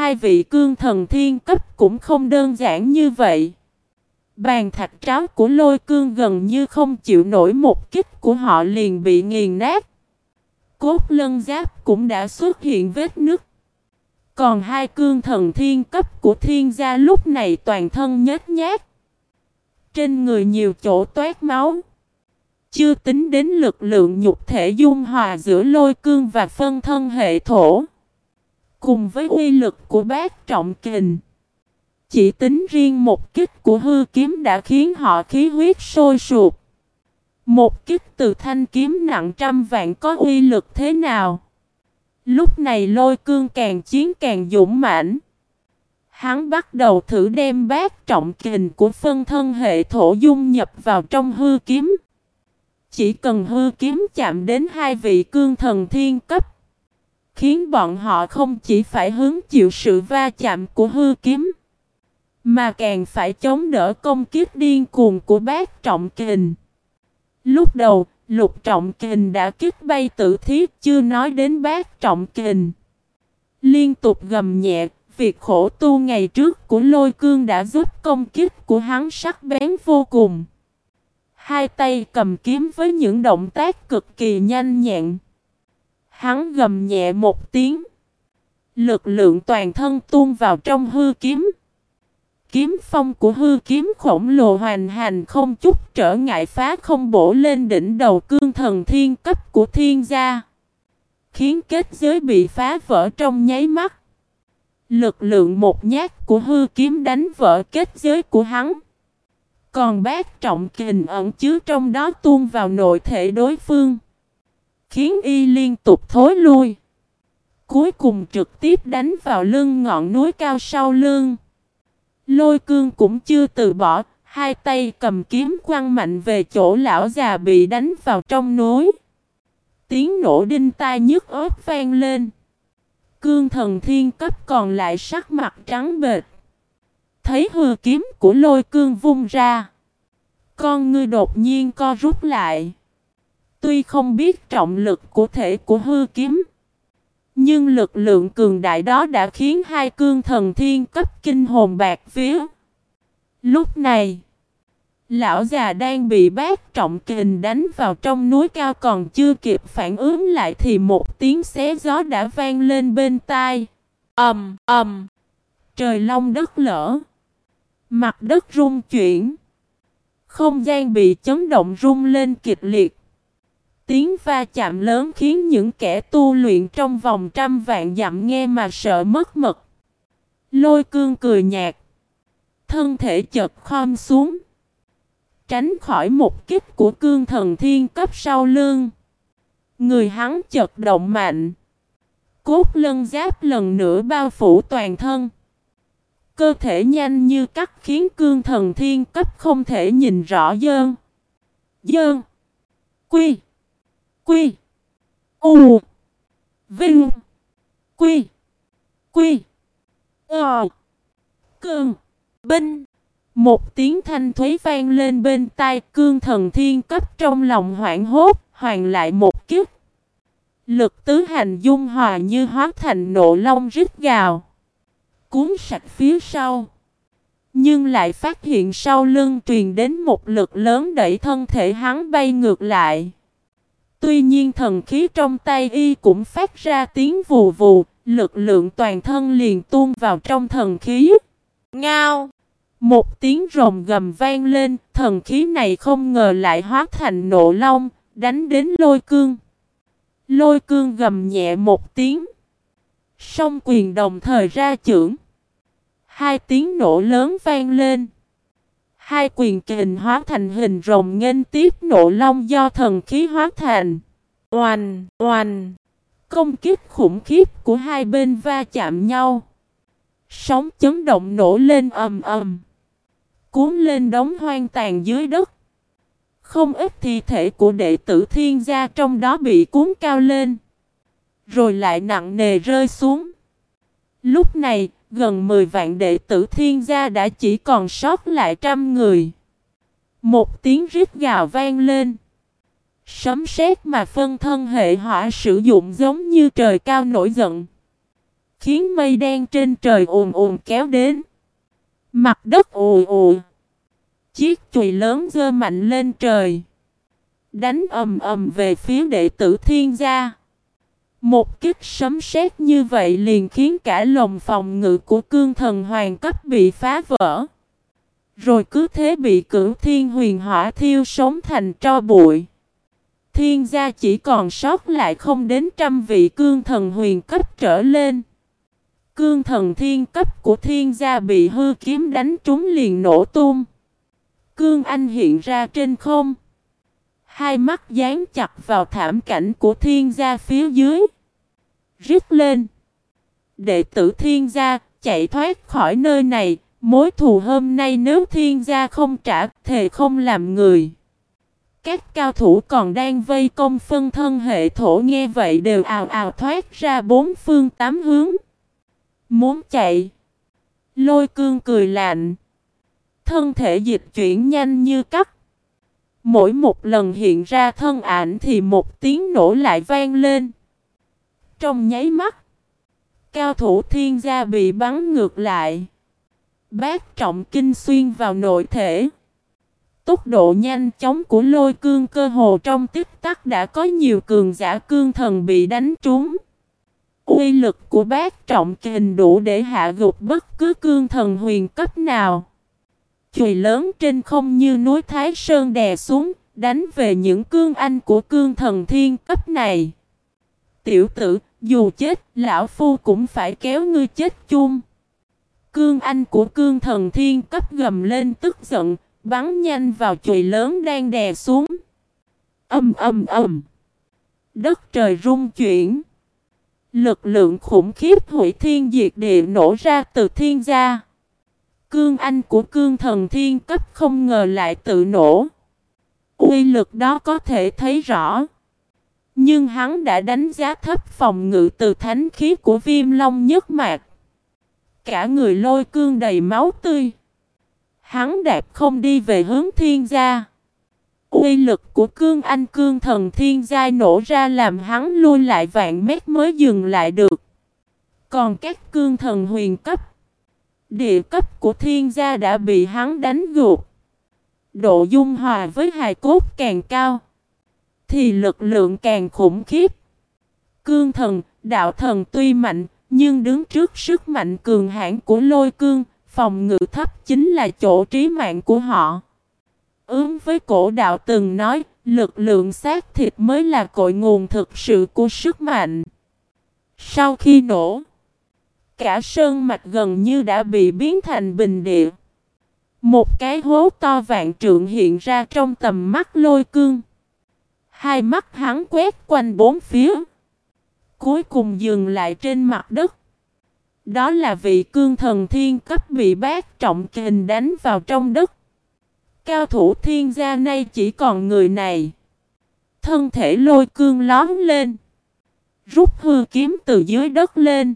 hai vị cương thần thiên cấp cũng không đơn giản như vậy. Bàn thạch tráo của lôi cương gần như không chịu nổi một kích của họ liền bị nghiền nát. Cốt lân giáp cũng đã xuất hiện vết nứt. Còn hai cương thần thiên cấp của thiên gia lúc này toàn thân nhếch nhát. Trên người nhiều chỗ toát máu. Chưa tính đến lực lượng nhục thể dung hòa giữa lôi cương và phân thân hệ thổ. Cùng với uy lực của bát trọng kình. Chỉ tính riêng một kích của hư kiếm đã khiến họ khí huyết sôi sụp. Một kích từ thanh kiếm nặng trăm vạn có uy lực thế nào? Lúc này lôi cương càng chiến càng dũng mãnh. Hắn bắt đầu thử đem bát trọng kình của phân thân hệ thổ dung nhập vào trong hư kiếm. Chỉ cần hư kiếm chạm đến hai vị cương thần thiên cấp. Khiến bọn họ không chỉ phải hứng chịu sự va chạm của hư kiếm. Mà càng phải chống đỡ công kiếp điên cuồng của bác trọng kình. Lúc đầu, lục trọng kình đã kích bay tử thiết chưa nói đến bác trọng kình. Liên tục gầm nhẹ, việc khổ tu ngày trước của lôi cương đã giúp công kích của hắn sắc bén vô cùng. Hai tay cầm kiếm với những động tác cực kỳ nhanh nhẹn. Hắn gầm nhẹ một tiếng. Lực lượng toàn thân tuôn vào trong hư kiếm. Kiếm phong của hư kiếm khổng lồ hoàn hành không chút trở ngại phá không bổ lên đỉnh đầu cương thần thiên cấp của thiên gia. Khiến kết giới bị phá vỡ trong nháy mắt. Lực lượng một nhát của hư kiếm đánh vỡ kết giới của hắn. Còn bát trọng kình ẩn chứa trong đó tuôn vào nội thể đối phương. Khiến y liên tục thối lui. Cuối cùng trực tiếp đánh vào lưng ngọn núi cao sau lưng. Lôi cương cũng chưa từ bỏ, hai tay cầm kiếm quăng mạnh về chỗ lão già bị đánh vào trong núi. Tiếng nổ đinh tai nhức ớt vang lên. Cương thần thiên cấp còn lại sắc mặt trắng bệt. Thấy hư kiếm của lôi cương vung ra. Con ngươi đột nhiên co rút lại. Tuy không biết trọng lực của thể của hư kiếm. Nhưng lực lượng cường đại đó đã khiến hai cương thần thiên cấp kinh hồn bạc vía. Lúc này, lão già đang bị bác trọng kình đánh vào trong núi cao còn chưa kịp phản ứng lại thì một tiếng xé gió đã vang lên bên tai. ầm ầm, trời long đất lở, mặt đất rung chuyển, không gian bị chấn động rung lên kịch liệt. Tiếng va chạm lớn khiến những kẻ tu luyện trong vòng trăm vạn dặm nghe mà sợ mất mật. Lôi cương cười nhạt. Thân thể chật khom xuống. Tránh khỏi một kích của cương thần thiên cấp sau lưng. Người hắn chật động mạnh. Cốt lân giáp lần nữa bao phủ toàn thân. Cơ thể nhanh như cắt khiến cương thần thiên cấp không thể nhìn rõ dơn. Dơn. Quy. Quy. Quy, U. Vinh. Quy. Quy. Ờ. Cương. Binh. Một tiếng thanh thuế vang lên bên tai cương thần thiên cấp trong lòng hoảng hốt, hoàn lại một kiếp. Lực tứ hành dung hòa như hóa thành nộ long rít gào. Cuốn sạch phía sau. Nhưng lại phát hiện sau lưng truyền đến một lực lớn đẩy thân thể hắn bay ngược lại. Tuy nhiên thần khí trong tay y cũng phát ra tiếng vù vù, lực lượng toàn thân liền tuôn vào trong thần khí. Ngao! Một tiếng rồng gầm vang lên, thần khí này không ngờ lại hóa thành nộ long, đánh đến lôi cương. Lôi cương gầm nhẹ một tiếng. Song quyền đồng thời ra trưởng. Hai tiếng nổ lớn vang lên. Hai quyền kình hóa thành hình rồng nghênh tiếp nộ long do thần khí hóa thành. Oanh, oanh. Công kích khủng khiếp của hai bên va chạm nhau. Sóng chấn động nổ lên ầm ầm. Cuốn lên đống hoang tàn dưới đất. Không ít thi thể của đệ tử thiên gia trong đó bị cuốn cao lên. Rồi lại nặng nề rơi xuống. Lúc này, gần 10 vạn đệ tử thiên gia đã chỉ còn sót lại trăm người. Một tiếng rít gào vang lên. Sấm sét mà phân thân hệ hỏa sử dụng giống như trời cao nổi giận. Khiến mây đen trên trời ồn ồn kéo đến. Mặt đất ù ù. Chiếc chùy lớn dơ mạnh lên trời. Đánh ầm ầm về phía đệ tử thiên gia. Một kích sấm sét như vậy liền khiến cả lồng phòng ngự của cương thần hoàng cấp bị phá vỡ. Rồi cứ thế bị cửu thiên huyền hỏa thiêu sống thành tro bụi. Thiên gia chỉ còn sót lại không đến trăm vị cương thần huyền cấp trở lên. Cương thần thiên cấp của thiên gia bị hư kiếm đánh trúng liền nổ tung. Cương anh hiện ra trên không. Hai mắt dán chặt vào thảm cảnh của thiên gia phía dưới. Rít lên. Đệ tử thiên gia, chạy thoát khỏi nơi này. Mối thù hôm nay nếu thiên gia không trả, thề không làm người. Các cao thủ còn đang vây công phân thân hệ thổ nghe vậy đều ào ào thoát ra bốn phương tám hướng. Muốn chạy. Lôi cương cười lạnh. Thân thể dịch chuyển nhanh như cắt. Mỗi một lần hiện ra thân ảnh thì một tiếng nổ lại vang lên. Trong nháy mắt, cao thủ thiên gia bị bắn ngược lại. Bác trọng kinh xuyên vào nội thể. Tốc độ nhanh chóng của lôi cương cơ hồ trong tích tắc đã có nhiều cường giả cương thần bị đánh trúng. Uy lực của bác trọng kình đủ để hạ gục bất cứ cương thần huyền cấp nào. Chùy lớn trên không như núi Thái Sơn đè xuống, đánh về những cương anh của cương thần thiên cấp này. Tiểu tử, dù chết, lão phu cũng phải kéo ngươi chết chung. Cương anh của cương thần thiên cấp gầm lên tức giận, bắn nhanh vào chùy lớn đang đè xuống. Âm âm âm. Đất trời rung chuyển. Lực lượng khủng khiếp hủy thiên diệt địa nổ ra từ thiên gia. Cương anh của cương thần thiên cấp không ngờ lại tự nổ. Uy lực đó có thể thấy rõ. Nhưng hắn đã đánh giá thấp phòng ngự từ thánh khí của viêm long nhất mạc. Cả người lôi cương đầy máu tươi. Hắn đạp không đi về hướng thiên gia. Uy lực của cương anh cương thần thiên giai nổ ra làm hắn lui lại vạn mét mới dừng lại được. Còn các cương thần huyền cấp, địa cấp của thiên gia đã bị hắn đánh gục. Độ dung hòa với hài cốt càng cao, thì lực lượng càng khủng khiếp. Cương thần, đạo thần tuy mạnh, nhưng đứng trước sức mạnh cường hãn của lôi cương, phòng ngự thấp chính là chỗ trí mạng của họ. Ứng với cổ đạo từng nói, lực lượng xác thịt mới là cội nguồn thực sự của sức mạnh. Sau khi nổ, cả sơn mạch gần như đã bị biến thành bình địa. Một cái hố to vạn trượng hiện ra trong tầm mắt lôi cương. Hai mắt hắn quét quanh bốn phía. Cuối cùng dừng lại trên mặt đất. Đó là vị cương thần thiên cấp bị bác trọng kình đánh vào trong đất. Cao thủ thiên gia nay chỉ còn người này. Thân thể lôi cương lóm lên. Rút hư kiếm từ dưới đất lên.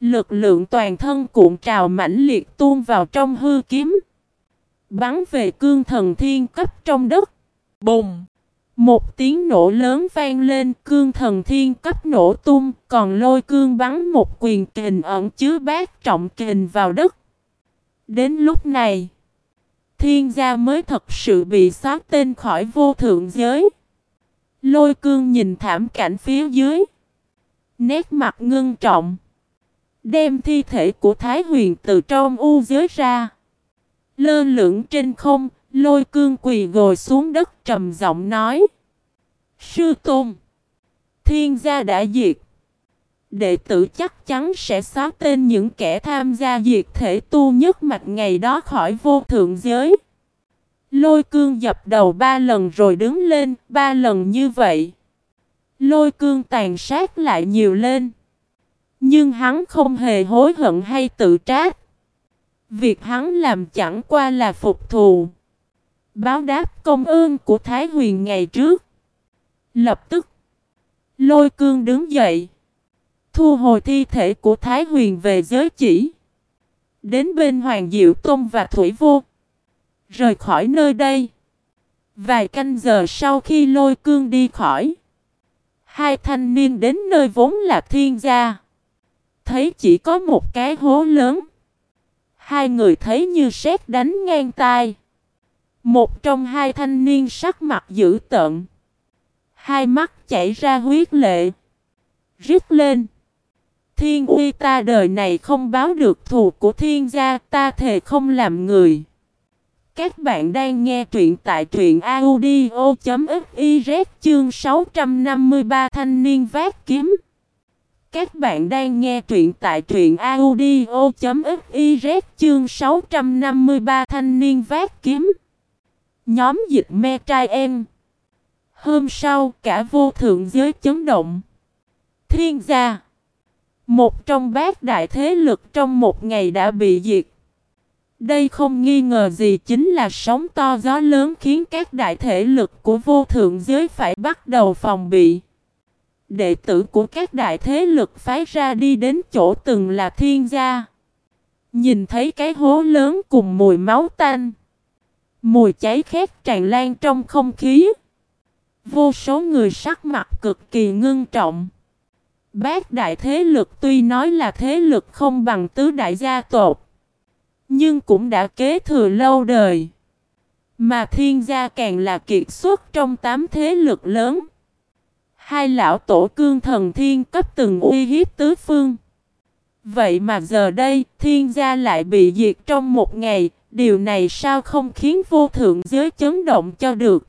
Lực lượng toàn thân cuộn trào mãnh liệt tuôn vào trong hư kiếm. Bắn về cương thần thiên cấp trong đất. Bùng! Một tiếng nổ lớn vang lên, cương thần thiên cấp nổ tung, còn lôi cương bắn một quyền kình ẩn chứa bát trọng kình vào đất. Đến lúc này, thiên gia mới thật sự bị xóa tên khỏi vô thượng giới. Lôi cương nhìn thảm cảnh phía dưới. Nét mặt ngưng trọng. Đem thi thể của Thái Huyền từ trong u giới ra. Lơ lửng trên không, lôi cương quỳ gồi xuống đất trầm giọng nói. Sư Tôn, thiên gia đã diệt. Đệ tử chắc chắn sẽ xóa tên những kẻ tham gia diệt thể tu nhất mạch ngày đó khỏi vô thượng giới. Lôi cương dập đầu ba lần rồi đứng lên, ba lần như vậy. Lôi cương tàn sát lại nhiều lên. Nhưng hắn không hề hối hận hay tự trách. Việc hắn làm chẳng qua là phục thù. Báo đáp công ơn của Thái Huyền ngày trước. Lập tức, lôi cương đứng dậy. Thu hồi thi thể của Thái Huyền về giới chỉ. Đến bên Hoàng Diệu Tôn và Thủy Vô. Rời khỏi nơi đây. Vài canh giờ sau khi lôi cương đi khỏi. Hai thanh niên đến nơi vốn là thiên gia thấy chỉ có một cái hố lớn. Hai người thấy như sét đánh ngang tai. Một trong hai thanh niên sắc mặt dữ tợn. Hai mắt chảy ra huyết lệ. Rít lên. Thiên uy ta đời này không báo được thù của thiên gia, ta thề không làm người. Các bạn đang nghe truyện tại truyện audio.fiz chương 653 thanh niên vác kiếm. Các bạn đang nghe truyện tại truyện audio.fiz chương 653 thanh niên vác kiếm. Nhóm dịch me trai em. Hôm sau, cả vô thượng giới chấn động. Thiên gia. Một trong bát đại thế lực trong một ngày đã bị diệt. Đây không nghi ngờ gì chính là sóng to gió lớn khiến các đại thể lực của vô thượng giới phải bắt đầu phòng bị. Đệ tử của các đại thế lực phái ra đi đến chỗ từng là thiên gia. Nhìn thấy cái hố lớn cùng mùi máu tanh. Mùi cháy khét tràn lan trong không khí. Vô số người sắc mặt cực kỳ ngưng trọng. Bác đại thế lực tuy nói là thế lực không bằng tứ đại gia tộc. Nhưng cũng đã kế thừa lâu đời. Mà thiên gia càng là kiệt xuất trong tám thế lực lớn. Hai lão tổ cương thần thiên cấp từng uy hiếp tứ phương. Vậy mà giờ đây, thiên gia lại bị diệt trong một ngày, điều này sao không khiến vô thượng giới chấn động cho được.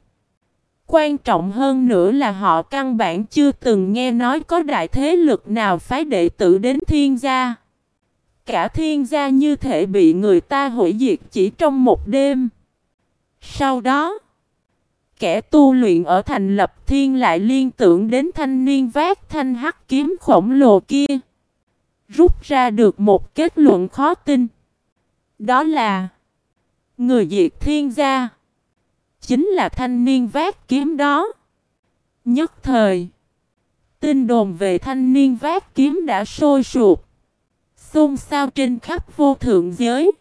Quan trọng hơn nữa là họ căn bản chưa từng nghe nói có đại thế lực nào phái đệ tử đến thiên gia. Cả thiên gia như thể bị người ta hủy diệt chỉ trong một đêm. Sau đó, kẻ tu luyện ở thành lập thiên lại liên tưởng đến thanh niên vác thanh hắc kiếm khổng lồ kia. Rút ra được một kết luận khó tin. Đó là, Người diệt thiên gia, Chính là thanh niên vác kiếm đó Nhất thời, Tin đồn về thanh niên vác kiếm đã sôi sụp, Xôn xao trên khắp vô thượng giới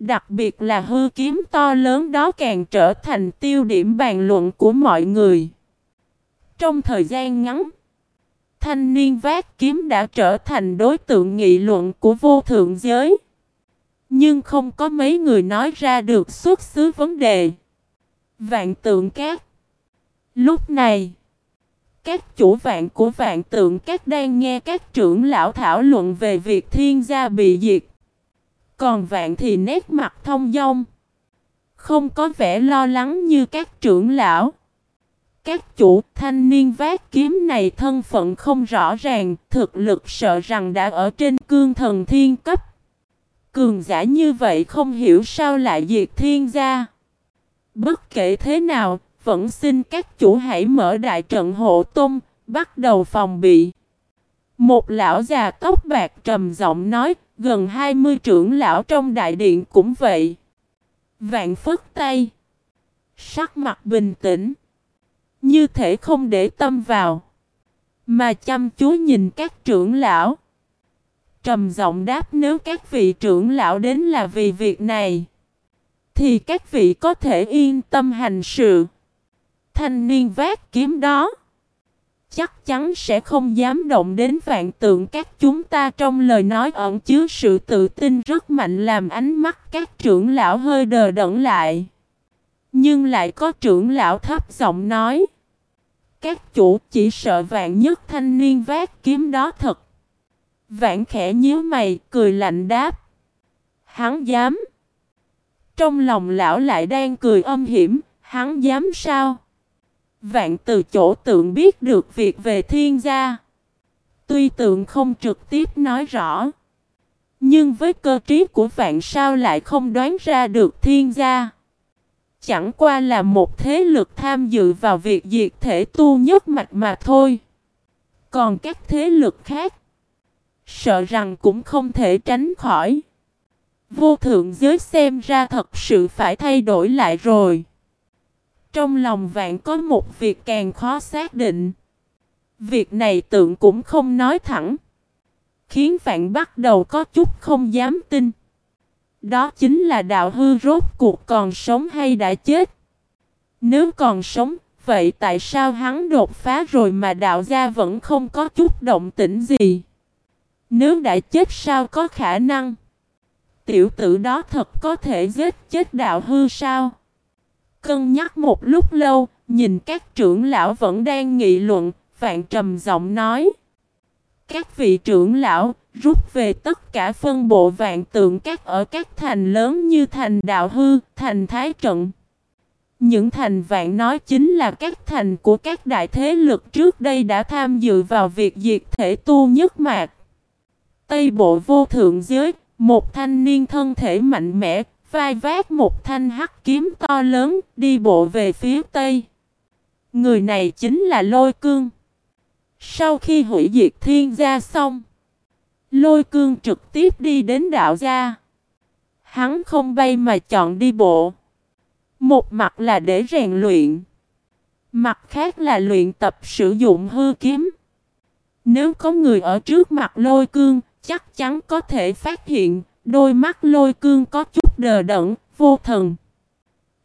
Đặc biệt là hư kiếm to lớn đó càng trở thành tiêu điểm bàn luận của mọi người. Trong thời gian ngắn, thanh niên vác kiếm đã trở thành đối tượng nghị luận của vô thượng giới. Nhưng không có mấy người nói ra được xuất xứ vấn đề. Vạn tượng các Lúc này, các chủ vạn của vạn tượng các đang nghe các trưởng lão thảo luận về việc thiên gia bị diệt. Còn vạn thì nét mặt thông dong. Không có vẻ lo lắng như các trưởng lão. Các chủ thanh niên vác kiếm này thân phận không rõ ràng, thực lực sợ rằng đã ở trên cương thần thiên cấp. Cường giả như vậy không hiểu sao lại diệt thiên gia. Bất kể thế nào, vẫn xin các chủ hãy mở đại trận hộ tung, bắt đầu phòng bị. Một lão già tóc bạc trầm giọng nói, gần 20 trưởng lão trong đại điện cũng vậy. Vạn phất tay. Sắc mặt bình tĩnh. Như thể không để tâm vào. Mà chăm chú nhìn các trưởng lão. Trầm giọng đáp nếu các vị trưởng lão đến là vì việc này. Thì các vị có thể yên tâm hành sự. Thanh niên vác kiếm đó chắc chắn sẽ không dám động đến vạn tượng các chúng ta trong lời nói ẩn chứa sự tự tin rất mạnh làm ánh mắt các trưởng lão hơi đờ đẫn lại. Nhưng lại có trưởng lão thấp giọng nói. Các chủ chỉ sợ vạn nhất thanh niên vác kiếm đó thật. Vạn khẽ nhíu mày, cười lạnh đáp. Hắn dám. Trong lòng lão lại đang cười âm hiểm, hắn dám sao? Vạn từ chỗ tượng biết được việc về thiên gia. Tuy tượng không trực tiếp nói rõ. Nhưng với cơ trí của vạn sao lại không đoán ra được thiên gia. Chẳng qua là một thế lực tham dự vào việc diệt thể tu nhất mạch mà thôi. Còn các thế lực khác, sợ rằng cũng không thể tránh khỏi. Vô thượng giới xem ra thật sự phải thay đổi lại rồi. Trong lòng vạn có một việc càng khó xác định. Việc này tượng cũng không nói thẳng. Khiến vạn bắt đầu có chút không dám tin. Đó chính là đạo hư rốt cuộc còn sống hay đã chết. Nếu còn sống, vậy tại sao hắn đột phá rồi mà đạo gia vẫn không có chút động tĩnh gì? Nếu đã chết sao có khả năng? Tiểu tử đó thật có thể giết chết đạo hư sao? Cân nhắc một lúc lâu, nhìn các trưởng lão vẫn đang nghị luận, vạn trầm giọng nói. Các vị trưởng lão, rút về tất cả phân bộ vạn tượng các ở các thành lớn như thành đạo hư, thành thái trận. Những thành vạn nói chính là các thành của các đại thế lực trước đây đã tham dự vào việc diệt thể tu nhất mạc. Tây bộ vô thượng giới, một thanh niên thân thể mạnh mẽ, vai vác một thanh hắc kiếm to lớn, đi bộ về phía tây. Người này chính là Lôi Cương. Sau khi hủy diệt thiên gia xong, Lôi Cương trực tiếp đi đến đạo gia. Hắn không bay mà chọn đi bộ. Một mặt là để rèn luyện. Mặt khác là luyện tập sử dụng hư kiếm. Nếu có người ở trước mặt lôi cương, chắc chắn có thể phát hiện, đôi mắt lôi cương có chút đờ đẫn, vô thần.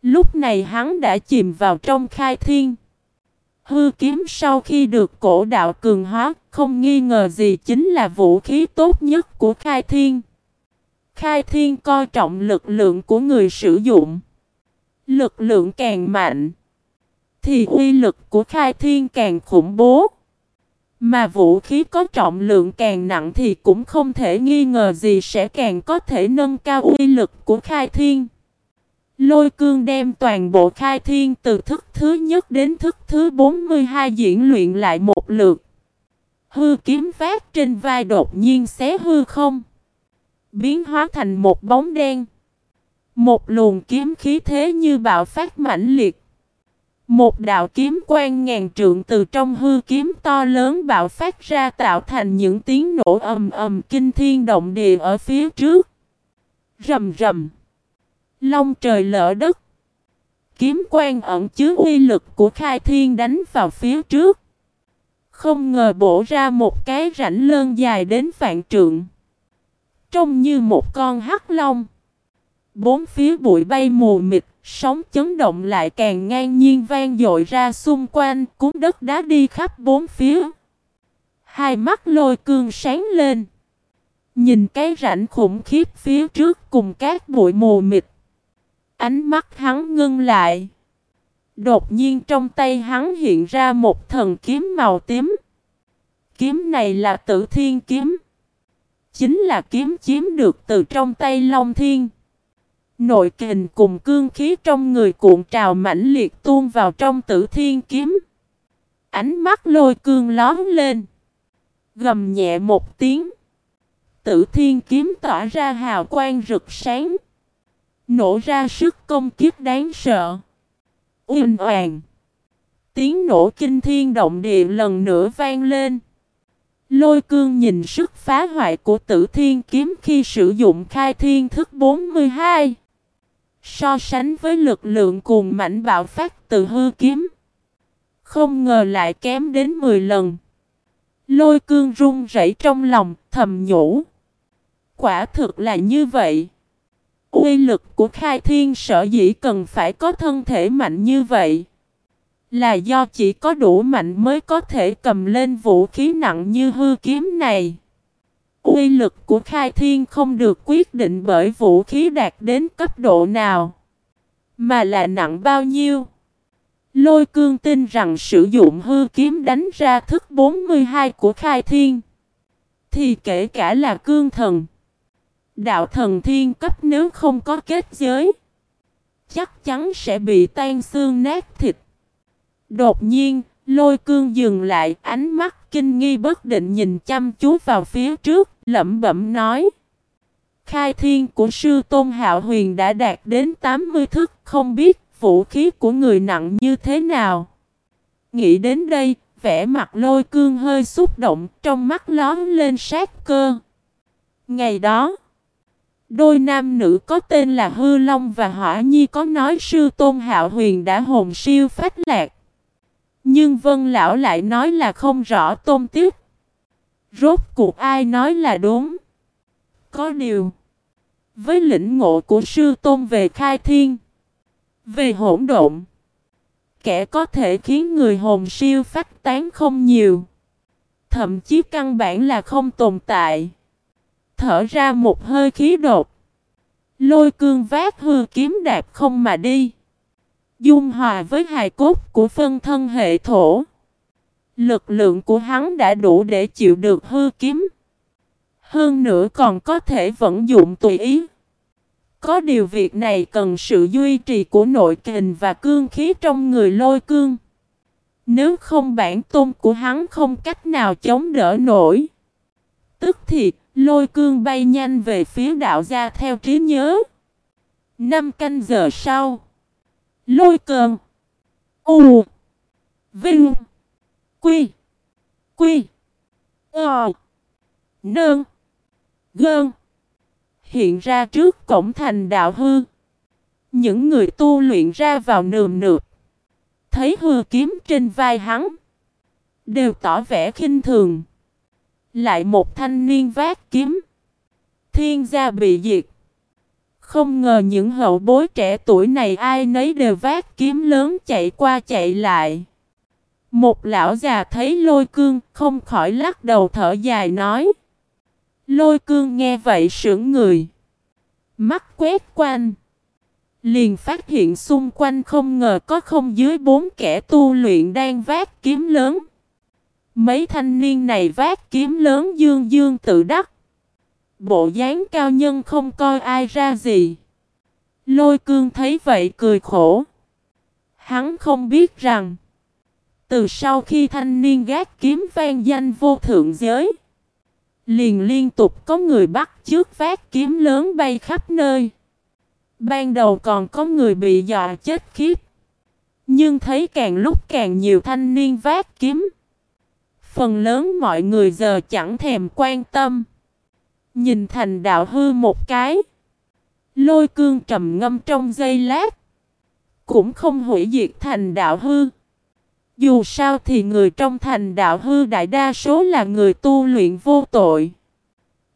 Lúc này hắn đã chìm vào trong khai thiên. Hư kiếm sau khi được cổ đạo cường hóa, không nghi ngờ gì chính là vũ khí tốt nhất của khai thiên. Khai thiên coi trọng lực lượng của người sử dụng. Lực lượng càng mạnh, thì uy lực của khai thiên càng khủng bố. Mà vũ khí có trọng lượng càng nặng thì cũng không thể nghi ngờ gì sẽ càng có thể nâng cao uy lực của khai thiên. Lôi cương đem toàn bộ khai thiên từ thức thứ nhất đến thức thứ 42 diễn luyện lại một lượt. Hư kiếm phát trên vai đột nhiên xé hư không. Biến hóa thành một bóng đen. Một luồng kiếm khí thế như bạo phát mãnh liệt. Một đạo kiếm quang ngàn trượng từ trong hư kiếm to lớn bạo phát ra tạo thành những tiếng nổ ầm ầm kinh thiên động địa ở phía trước. Rầm rầm. Long trời lỡ đất. Kiếm quang ẩn chứa uy lực của khai thiên đánh vào phía trước. Không ngờ bổ ra một cái rãnh lơn dài đến vạn trượng. Trông như một con hắc long. Bốn phía bụi bay mù mịt, sóng chấn động lại càng ngang nhiên vang dội ra xung quanh, cuốn đất đá đi khắp bốn phía. Hai mắt lôi cương sáng lên. Nhìn cái rãnh khủng khiếp phía trước cùng các bụi mù mịt. Ánh mắt hắn ngưng lại. Đột nhiên trong tay hắn hiện ra một thần kiếm màu tím. Kiếm này là tử thiên kiếm. Chính là kiếm chiếm được từ trong tay Long Thiên. Nội kình cùng cương khí trong người cuộn trào mãnh liệt tuôn vào trong tử thiên kiếm. Ánh mắt lôi cương lóm lên. Gầm nhẹ một tiếng. Tử thiên kiếm tỏa ra hào quang rực sáng. Nổ ra sức công kiếp đáng sợ. Uyên oàn. Tiếng nổ kinh thiên động địa lần nữa vang lên. Lôi cương nhìn sức phá hoại của tử thiên kiếm khi sử dụng khai thiên thức 42. So sánh với lực lượng cuồng mảnh bạo phát từ hư kiếm. Không ngờ lại kém đến 10 lần. Lôi cương run rẩy trong lòng, thầm nhủ. Quả thực là như vậy. Uy lực của khai thiên sở dĩ cần phải có thân thể mạnh như vậy. Là do chỉ có đủ mạnh mới có thể cầm lên vũ khí nặng như hư kiếm này. Uy lực của khai thiên không được quyết định bởi vũ khí đạt đến cấp độ nào, mà là nặng bao nhiêu. Lôi cương tin rằng sử dụng hư kiếm đánh ra thức 42 của khai thiên, thì kể cả là cương thần, đạo thần thiên cấp nếu không có kết giới, chắc chắn sẽ bị tan xương nát thịt. Đột nhiên, lôi cương dừng lại, ánh mắt kinh nghi bất định nhìn chăm chú vào phía trước, lẩm bẩm nói. Khai thiên của sư Tôn Hạo Huyền đã đạt đến 80 thức, không biết vũ khí của người nặng như thế nào. Nghĩ đến đây, vẻ mặt lôi cương hơi xúc động, trong mắt lóm lên sát cơ. Ngày đó, đôi nam nữ có tên là Hư Long và Hỏa Nhi có nói sư Tôn Hạo Huyền đã hồn siêu phách lạc. Nhưng Vân Lão lại nói là không rõ tôn tiếp. Rốt cuộc ai nói là đúng? Có điều. Với lĩnh ngộ của sư tôn về khai thiên. Về hỗn độn. Kẻ có thể khiến người hồn siêu phát tán không nhiều. thậm chí căn bản là không tồn tại. Thở ra một hơi khí đột. Lôi cương vác hư kiếm đạp không mà đi. Dung hòa với hài cốt của phân thân hệ thổ. Lực lượng của hắn đã đủ để chịu được hư kiếm. Hơn nữa còn có thể vận dụng tùy ý. Có điều việc này cần sự duy trì của nội kình và cương khí trong người lôi cương. Nếu không bản tôn của hắn không cách nào chống đỡ nổi. Tức thì, lôi cương bay nhanh về phía đạo gia theo trí nhớ. Năm canh giờ sau. Lôi cơn. U. Vinh. Quy. Quy. Ờ. Nương. Gơn. Hiện ra trước cổng thành đạo hư. Những người tu luyện ra vào nườm nượp. Thấy hư kiếm trên vai hắn. Đều tỏ vẻ khinh thường. Lại một thanh niên vác kiếm. Thiên gia bị diệt. Không ngờ những hậu bối trẻ tuổi này ai nấy đều vác kiếm lớn chạy qua chạy lại. Một lão già thấy lôi cương không khỏi lắc đầu thở dài nói. Lôi cương nghe vậy sững người. Mắt quét quanh. Liền phát hiện xung quanh không ngờ có không dưới bốn kẻ tu luyện đang vác kiếm lớn. Mấy thanh niên này vác kiếm lớn dương dương tự đắc. Bộ dáng cao nhân không coi ai ra gì. Lôi cương thấy vậy cười khổ. Hắn không biết rằng. Từ sau khi thanh niên gác kiếm vang danh vô thượng giới. Liền liên tục có người bắt trước vác kiếm lớn bay khắp nơi. Ban đầu còn có người bị dọa chết khiếp. Nhưng thấy càng lúc càng nhiều thanh niên vác kiếm. Phần lớn mọi người giờ chẳng thèm quan tâm. Nhìn thành đạo hư một cái. Lôi cương trầm ngâm trong giây lát. Cũng không hủy diệt thành đạo hư. Dù sao thì người trong thành đạo hư đại đa số là người tu luyện vô tội.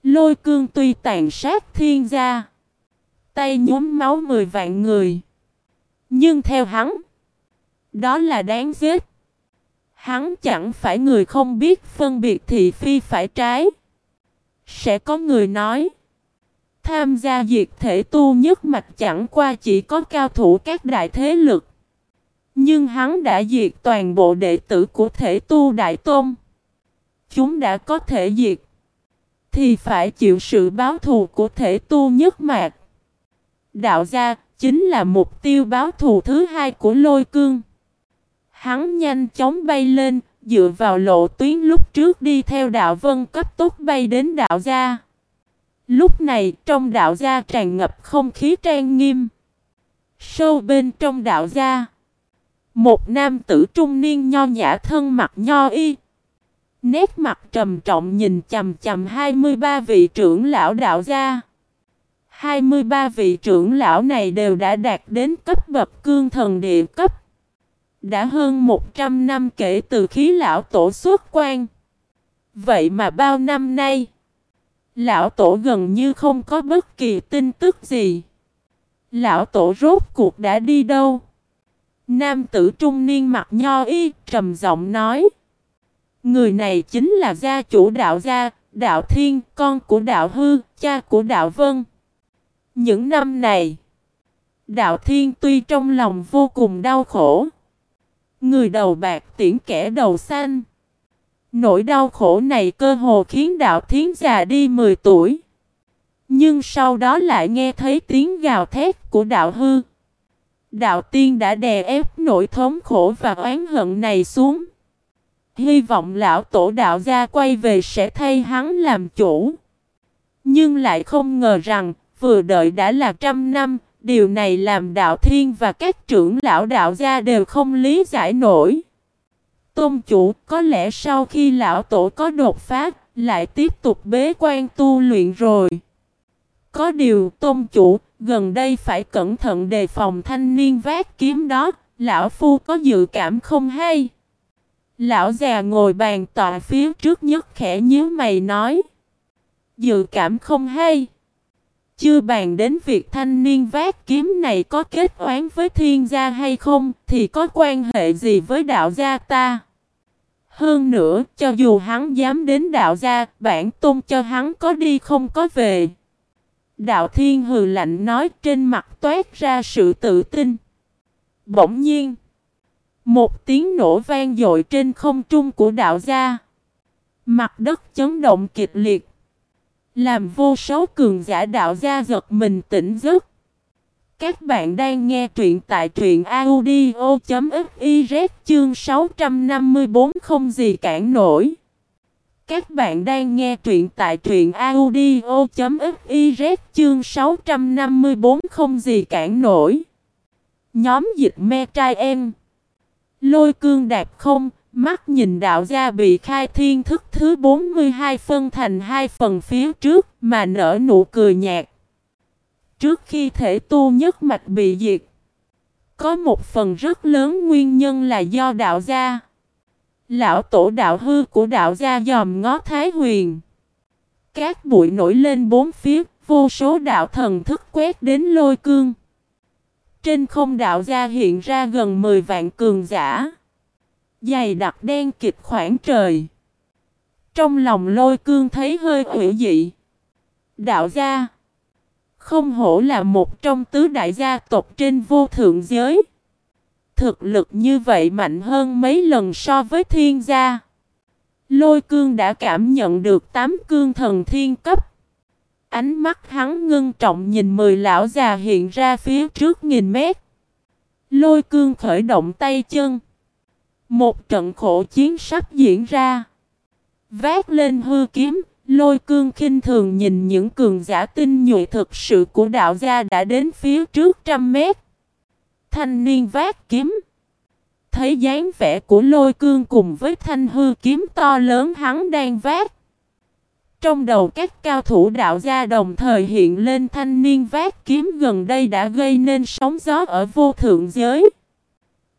Lôi cương tuy tàn sát thiên gia. Tay nhuốm máu mười vạn người. Nhưng theo hắn. Đó là đáng giết. Hắn chẳng phải người không biết phân biệt thị phi phải trái. Sẽ có người nói. Tham gia diệt thể tu nhất mạch chẳng qua chỉ có cao thủ các đại thế lực. Nhưng hắn đã diệt toàn bộ đệ tử của thể tu đại tôn. Chúng đã có thể diệt. Thì phải chịu sự báo thù của thể tu nhất mạch. Đạo gia chính là mục tiêu báo thù thứ hai của lôi cương. Hắn nhanh chóng bay lên, dựa vào lộ tuyến lúc trước đi theo đạo vân cấp tốc bay đến đạo gia. Lúc này, trong đạo gia tràn ngập không khí trang nghiêm. Sâu bên trong đạo gia. Một nam tử trung niên nho nhã thân mặt nho y. Nét mặt trầm trọng nhìn chầm chầm 23 vị trưởng lão đạo gia. 23 vị trưởng lão này đều đã đạt đến cấp bậc cương thần địa cấp. Đã hơn 100 năm kể từ khí lão tổ xuất quan. Vậy mà bao năm nay, lão tổ gần như không có bất kỳ tin tức gì. Lão tổ rốt cuộc đã đi đâu? Nam tử trung niên mặt nho y trầm giọng nói. Người này chính là gia chủ đạo gia, đạo thiên, con của đạo hư, cha của đạo vân. Những năm này, đạo thiên tuy trong lòng vô cùng đau khổ. Người đầu bạc tiễn kẻ đầu xanh. Nỗi đau khổ này cơ hồ khiến đạo thiến già đi 10 tuổi. Nhưng sau đó lại nghe thấy tiếng gào thét của đạo hư. Đạo tiên đã đè ép nỗi thống khổ và oán hận này xuống. Hy vọng lão tổ đạo gia quay về sẽ thay hắn làm chủ. Nhưng lại không ngờ rằng, vừa đợi đã là trăm năm, điều này làm đạo thiên và các trưởng lão đạo gia đều không lý giải nổi. Tôn chủ có lẽ sau khi lão tổ có đột phá, lại tiếp tục bế quan tu luyện rồi. Có điều tôn chủ, gần đây phải cẩn thận đề phòng thanh niên vác kiếm đó, lão phu có dự cảm không hay. Lão già ngồi bàn tọa phía trước nhất khẽ nhíu mày nói. Dự cảm không hay. Chưa bàn đến việc thanh niên vác kiếm này có kết oán với thiên gia hay không, thì có quan hệ gì với đạo gia ta. Hơn nữa, cho dù hắn dám đến đạo gia, bản tôn cho hắn có đi không có về. Đạo thiên hừ lạnh nói trên mặt toát ra sự tự tin. Bỗng nhiên, một tiếng nổ vang dội trên không trung của đạo gia. Mặt đất chấn động kịch liệt. Làm vô số cường giả đạo gia giật mình tỉnh giấc. Các bạn đang nghe truyện tại truyện audio.fiz chương 654 không gì cản nổi. Các bạn đang nghe truyện tại truyện audio.fiz chương 654 không gì cản nổi. Nhóm dịch me trai em. Lôi cương đạp không, mắt nhìn đạo gia bị khai thiên thức thứ 42 phân thành hai phần phía trước mà nở nụ cười nhạt. Trước khi thể tu nhất mạch bị diệt, có một phần rất lớn nguyên nhân là do đạo gia. Lão tổ đạo hư của đạo gia dòm ngó Thái Huyền. Các bụi nổi lên bốn phía, vô số đạo thần thức quét đến lôi cương. Trên không đạo gia hiện ra gần 10 vạn cường giả. Dày đặc đen kịch khoảng trời. Trong lòng lôi cương thấy hơi hủy dị. Đạo gia. Không hổ là một trong tứ đại gia tộc trên vô thượng giới. Thực lực như vậy mạnh hơn mấy lần so với thiên gia. Lôi cương đã cảm nhận được tám cương thần thiên cấp. Ánh mắt hắn ngưng trọng nhìn mười lão già hiện ra phía trước nghìn mét. Lôi cương khởi động tay chân. Một trận khổ chiến sắp diễn ra. Vác lên hư kiếm, lôi cương khinh thường nhìn những cường giả tinh nhuệ thực sự của đạo gia đã đến phía trước trăm mét. Thanh niên vác kiếm. Thấy dáng vẻ của lôi cương cùng với thanh hư kiếm to lớn hắn đang vác. Trong đầu các cao thủ đạo gia đồng thời hiện lên thanh niên vác kiếm gần đây đã gây nên sóng gió ở vô thượng giới.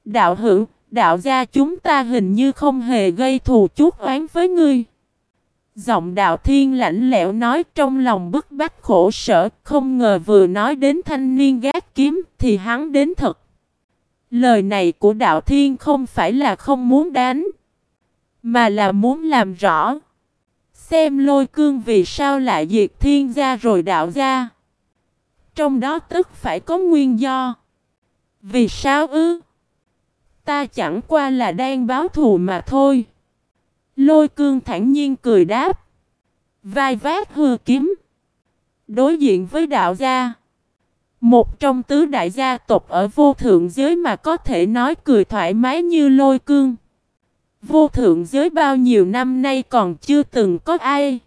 Đạo hữu, đạo gia chúng ta hình như không hề gây thù chuốc oán với ngươi. Giọng đạo thiên lạnh lẽo nói trong lòng bức bách khổ sở, không ngờ vừa nói đến thanh niên gác kiếm thì hắn đến thật. Lời này của đạo thiên không phải là không muốn đánh, mà là muốn làm rõ. Xem lôi cương vì sao lại diệt thiên gia rồi đạo gia. Trong đó tức phải có nguyên do. Vì sao ư? Ta chẳng qua là đang báo thù mà thôi. Lôi cương thản nhiên cười đáp. Vai vác hư kiếm. Đối diện với đạo gia. Một trong tứ đại gia tộc ở vô thượng giới mà có thể nói cười thoải mái như lôi cương. Vô thượng giới bao nhiêu năm nay còn chưa từng có ai.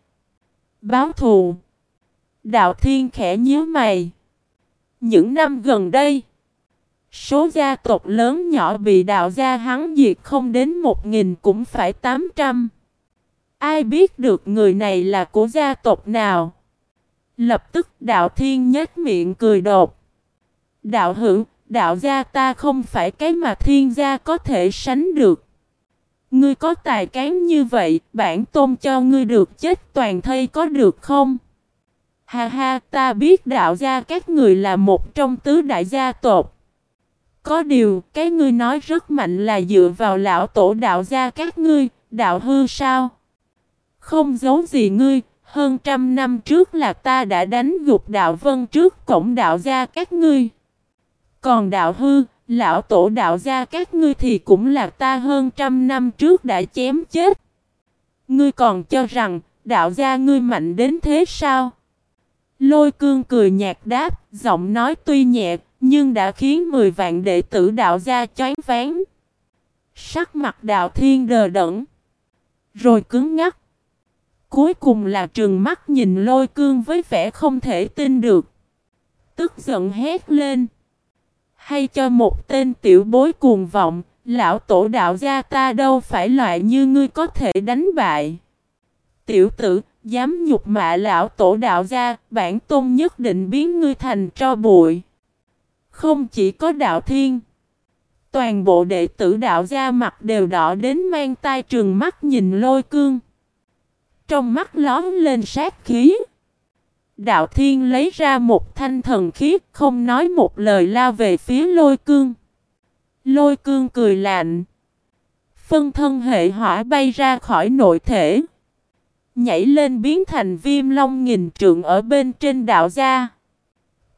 Báo thù. Đạo thiên khẽ nhíu mày. Những năm gần đây. Số gia tộc lớn nhỏ bị đạo gia hắn diệt không đến một nghìn cũng phải tám trăm. Ai biết được người này là của gia tộc nào? Lập tức đạo thiên nhếch miệng cười đột. Đạo hữu, đạo gia ta không phải cái mà thiên gia có thể sánh được. Ngươi có tài cán như vậy, bản tôn cho ngươi được chết toàn thây có được không? Ha ha, ta biết đạo gia các người là một trong tứ đại gia tộc. Có điều, cái ngươi nói rất mạnh là dựa vào lão tổ đạo gia các ngươi, đạo hư sao? Không giấu gì ngươi, hơn trăm năm trước là ta đã đánh gục đạo vân trước cổng đạo gia các ngươi. Còn đạo hư, lão tổ đạo gia các ngươi thì cũng là ta hơn trăm năm trước đã chém chết. Ngươi còn cho rằng, đạo gia ngươi mạnh đến thế sao? Lôi cương cười nhạt đáp, giọng nói tuy nhẹ, nhưng đã khiến 10 vạn đệ tử đạo gia choáng ván. Sắc mặt đạo thiên đờ đẫn, rồi cứng ngắc. Cuối cùng là trừng mắt nhìn lôi cương với vẻ không thể tin được. Tức giận hét lên. Hay cho một tên tiểu bối cuồng vọng, lão tổ đạo gia ta đâu phải loại như ngươi có thể đánh bại. Tiểu tử, dám nhục mạ lão tổ đạo gia, bản tôn nhất định biến ngươi thành tro bụi. Không chỉ có đạo thiên. Toàn bộ đệ tử đạo gia mặt đều đỏ đến mang tai trường mắt nhìn lôi cương. Trong mắt lóm lên sát khí. Đạo thiên lấy ra một thanh thần khí không nói một lời lao về phía lôi cương. Lôi cương cười lạnh. Phân thân hệ hỏa bay ra khỏi nội thể. Nhảy lên biến thành viêm long nghìn trượng ở bên trên đạo gia.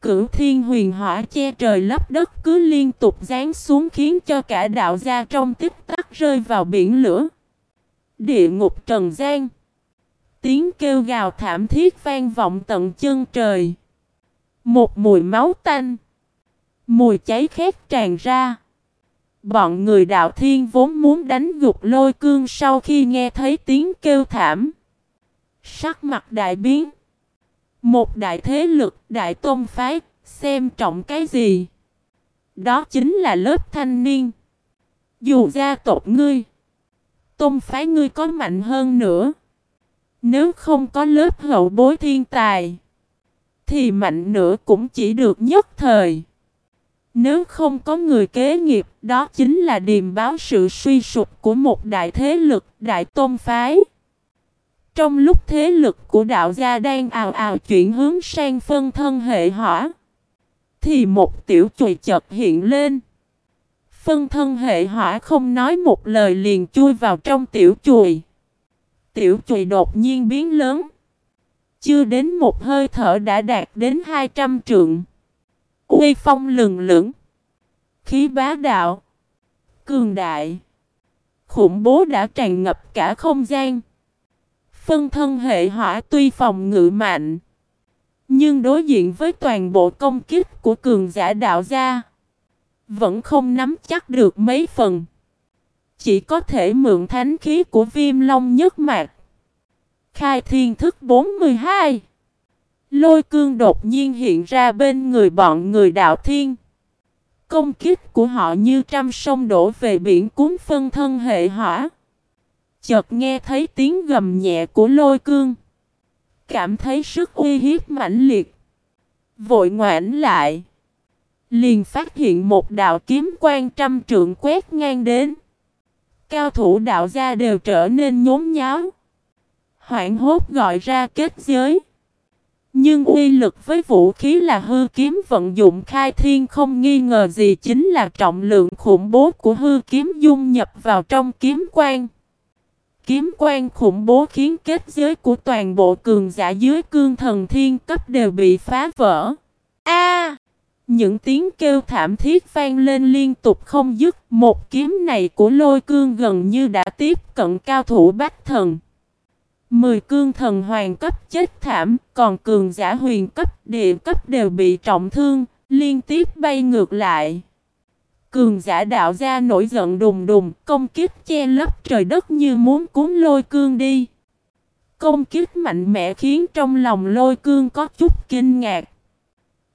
Cửu thiên huyền hỏa che trời lấp đất cứ liên tục giáng xuống khiến cho cả đạo gia trong tích tắc rơi vào biển lửa. Địa ngục trần gian. Tiếng kêu gào thảm thiết vang vọng tận chân trời. Một mùi máu tanh. Mùi cháy khét tràn ra. Bọn người đạo thiên vốn muốn đánh gục lôi cương sau khi nghe thấy tiếng kêu thảm. Sắc mặt đại biến. Một đại thế lực, đại tôn phái, xem trọng cái gì? Đó chính là lớp thanh niên. Dù gia tộc ngươi, tôn phái ngươi có mạnh hơn nữa. Nếu không có lớp hậu bối thiên tài, thì mạnh nữa cũng chỉ được nhất thời. Nếu không có người kế nghiệp, đó chính là điềm báo sự suy sụp của một đại thế lực, đại tôn phái. Trong lúc thế lực của đạo gia đang ào ào chuyển hướng sang phân thân hệ hỏa, thì một tiểu chùi chợt hiện lên. Phân thân hệ hỏa không nói một lời liền chui vào trong tiểu chùi. Tiểu chùi đột nhiên biến lớn. Chưa đến một hơi thở đã đạt đến 200 trượng. Uy phong lừng lững. Khí bá đạo. Cường đại. Khủng bố đã tràn ngập cả không gian. Phân thân hệ hỏa tuy phòng ngự mạnh. Nhưng đối diện với toàn bộ công kích của cường giả đạo gia. Vẫn không nắm chắc được mấy phần. Chỉ có thể mượn thánh khí của viêm long nhất mạc. Khai thiên thức 42 Lôi cương đột nhiên hiện ra bên người bọn người đạo thiên. Công kích của họ như trăm sông đổ về biển cuốn phân thân hệ hỏa. Chợt nghe thấy tiếng gầm nhẹ của lôi cương. Cảm thấy sức uy hiếp mãnh liệt. Vội ngoảnh lại. Liền phát hiện một đạo kiếm quan trăm trượng quét ngang đến. Cao thủ đạo gia đều trở nên nhốn nháo. Hoảng hốt gọi ra kết giới. Nhưng uy lực với vũ khí là hư kiếm vận dụng khai thiên không nghi ngờ gì chính là trọng lượng khủng bố của hư kiếm dung nhập vào trong kiếm quan. Kiếm quan khủng bố khiến kết giới của toàn bộ cường giả dưới cương thần thiên cấp đều bị phá vỡ. A! những tiếng kêu thảm thiết vang lên liên tục không dứt. Một kiếm này của lôi cương gần như đã tiếp cận cao thủ bách thần. Mười cương thần hoàng cấp chết thảm, còn cường giả huyền cấp, địa cấp đều bị trọng thương, liên tiếp bay ngược lại. Cường giả đạo gia nổi giận đùng đùng, công kích che lấp trời đất như muốn cuốn lôi cương đi. Công kích mạnh mẽ khiến trong lòng lôi cương có chút kinh ngạc.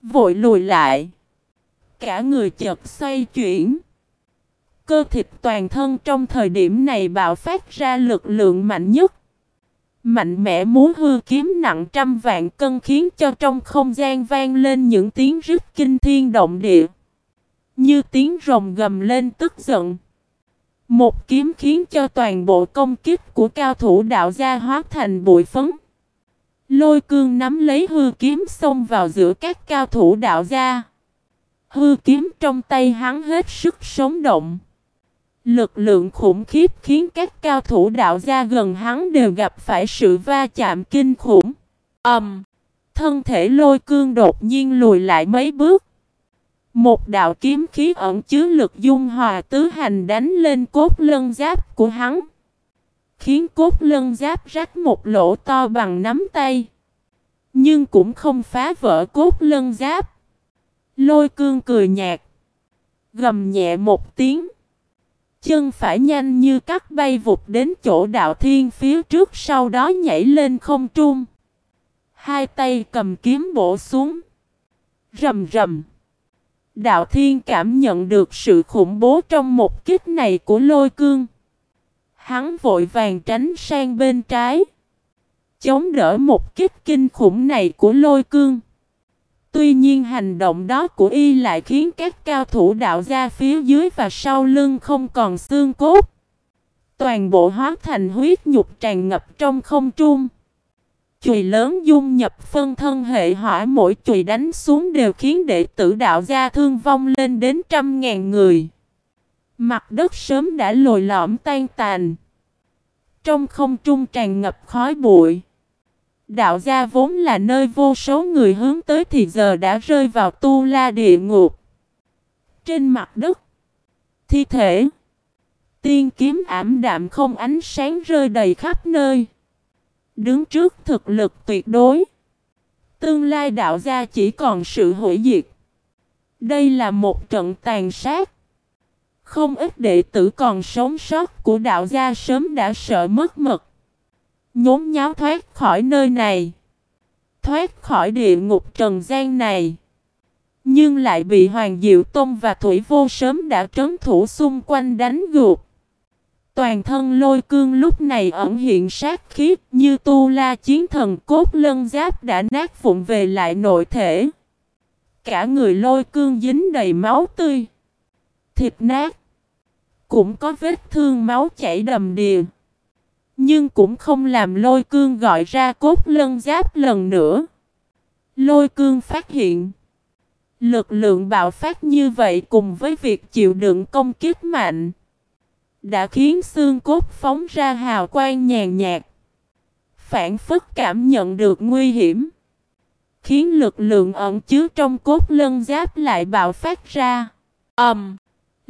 Vội lùi lại. Cả người chợt xoay chuyển. Cơ thịt toàn thân trong thời điểm này bạo phát ra lực lượng mạnh nhất. Mạnh mẽ muốn hư kiếm nặng trăm vạn cân khiến cho trong không gian vang lên những tiếng rít kinh thiên động địa. Như tiếng rồng gầm lên tức giận. Một kiếm khiến cho toàn bộ công kích của cao thủ đạo gia hóa thành bụi phấn. Lôi cương nắm lấy hư kiếm xông vào giữa các cao thủ đạo gia. Hư kiếm trong tay hắn hết sức sống động. Lực lượng khủng khiếp khiến các cao thủ đạo gia gần hắn đều gặp phải sự va chạm kinh khủng. Ầm! Um, thân thể lôi cương đột nhiên lùi lại mấy bước. Một đạo kiếm khí ẩn chứa lực dung hòa tứ hành đánh lên cốt lân giáp của hắn. Khiến cốt lân giáp rách một lỗ to bằng nắm tay. Nhưng cũng không phá vỡ cốt lân giáp. Lôi cương cười nhạt. Gầm nhẹ một tiếng. Chân phải nhanh như cắt bay vụt đến chỗ đạo thiên phía trước sau đó nhảy lên không trung. Hai tay cầm kiếm bổ xuống. Rầm rầm. Đạo thiên cảm nhận được sự khủng bố trong một kích này của lôi cương. Hắn vội vàng tránh sang bên trái. Chống đỡ một kích kinh khủng này của lôi cương. Tuy nhiên hành động đó của y lại khiến các cao thủ đạo ra phía dưới và sau lưng không còn xương cốt. Toàn bộ hóa thành huyết nhục tràn ngập trong không trung. Chùy lớn dung nhập phân thân hệ hỏa mỗi chùy đánh xuống đều khiến đệ tử đạo gia thương vong lên đến trăm ngàn người. Mặt đất sớm đã lồi lõm tan tàn. Trong không trung tràn ngập khói bụi. Đạo gia vốn là nơi vô số người hướng tới thì giờ đã rơi vào tu la địa ngục. Trên mặt đất, thi thể, tiên kiếm ảm đạm không ánh sáng rơi đầy khắp nơi. Đứng trước thực lực tuyệt đối, tương lai đạo gia chỉ còn sự hủy diệt. Đây là một trận tàn sát. Không ít đệ tử còn sống sót của đạo gia sớm đã sợ mất mật. Nhốn nháo thoát khỏi nơi này. Thoát khỏi địa ngục trần gian này. Nhưng lại bị Hoàng Diệu Tông và Thủy Vô sớm đã trấn thủ xung quanh đánh gục. Toàn thân lôi cương lúc này ẩn hiện sát khí như tu la chiến thần cốt lân giáp đã nát vụn về lại nội thể. Cả người lôi cương dính đầy máu tươi. Thịt nát. Cũng có vết thương máu chảy đầm đìa. Nhưng cũng không làm lôi cương gọi ra cốt lân giáp lần nữa. Lôi cương phát hiện. Lực lượng bạo phát như vậy cùng với việc chịu đựng công kiếp mạnh. Đã khiến xương cốt phóng ra hào quang nhàn nhạt. Phản phức cảm nhận được nguy hiểm. Khiến lực lượng ẩn chứa trong cốt lân giáp lại bạo phát ra. ầm Um.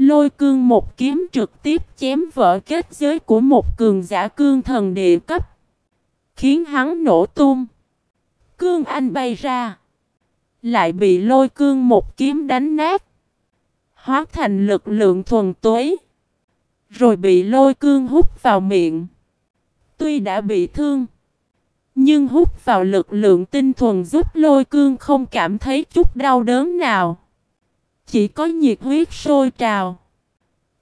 Lôi cương một kiếm trực tiếp chém vỡ kết giới của một cường giả cương thần địa cấp. Khiến hắn nổ tung. Cương anh bay ra. Lại bị lôi cương một kiếm đánh nát. Hóa thành lực lượng thuần túy. Rồi bị lôi cương hút vào miệng. Tuy đã bị thương. Nhưng hút vào lực lượng tinh thuần giúp lôi cương không cảm thấy chút đau đớn nào. Chỉ có nhiệt huyết sôi trào.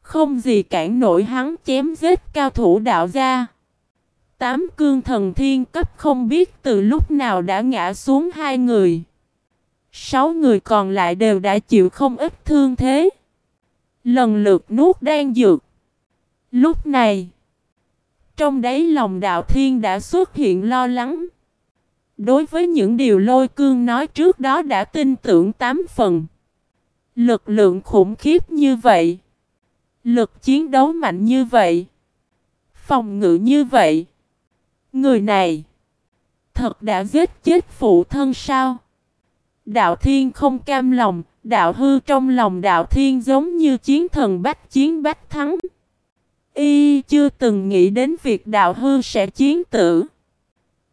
Không gì cản nổi hắn chém giết cao thủ đạo gia. Tám cương thần thiên cấp không biết từ lúc nào đã ngã xuống hai người. Sáu người còn lại đều đã chịu không ít thương thế. Lần lượt nuốt đang dược. Lúc này, trong đáy lòng đạo thiên đã xuất hiện lo lắng. Đối với những điều lôi cương nói trước đó đã tin tưởng tám phần. Lực lượng khủng khiếp như vậy. Lực chiến đấu mạnh như vậy. Phòng ngự như vậy. Người này. Thật đã giết chết phụ thân sao? Đạo thiên không cam lòng. Đạo hư trong lòng đạo thiên giống như chiến thần bách chiến bách thắng. Y chưa từng nghĩ đến việc đạo hư sẽ chiến tử.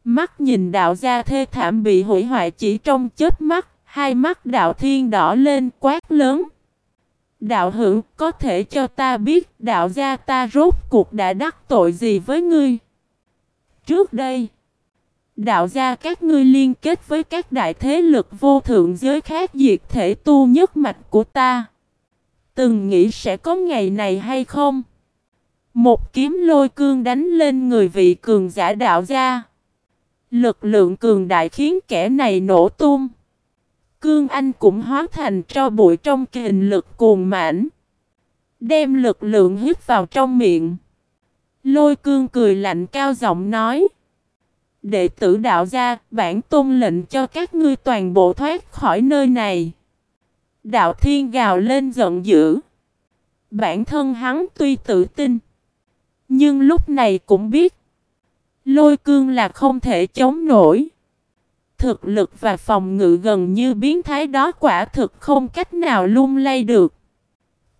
Mắt nhìn đạo gia thê thảm bị hủy hoại chỉ trong chết mắt. Hai mắt đạo thiên đỏ lên quát lớn. Đạo hữu có thể cho ta biết đạo gia ta rốt cuộc đã đắc tội gì với ngươi. Trước đây, đạo gia các ngươi liên kết với các đại thế lực vô thượng giới khác diệt thể tu nhất mạch của ta. Từng nghĩ sẽ có ngày này hay không? Một kiếm lôi cương đánh lên người vị cường giả đạo gia. Lực lượng cường đại khiến kẻ này nổ tung. Cương Anh cũng hóa thành tro bụi trong kình lực cuồng mãnh. Đem lực lượng hít vào trong miệng. Lôi cương cười lạnh cao giọng nói. Đệ tử đạo gia, bản tôn lệnh cho các ngươi toàn bộ thoát khỏi nơi này. Đạo thiên gào lên giận dữ. Bản thân hắn tuy tự tin. Nhưng lúc này cũng biết. Lôi cương là không thể chống nổi. Thực lực và phòng ngự gần như biến thái đó quả thực không cách nào lung lay được.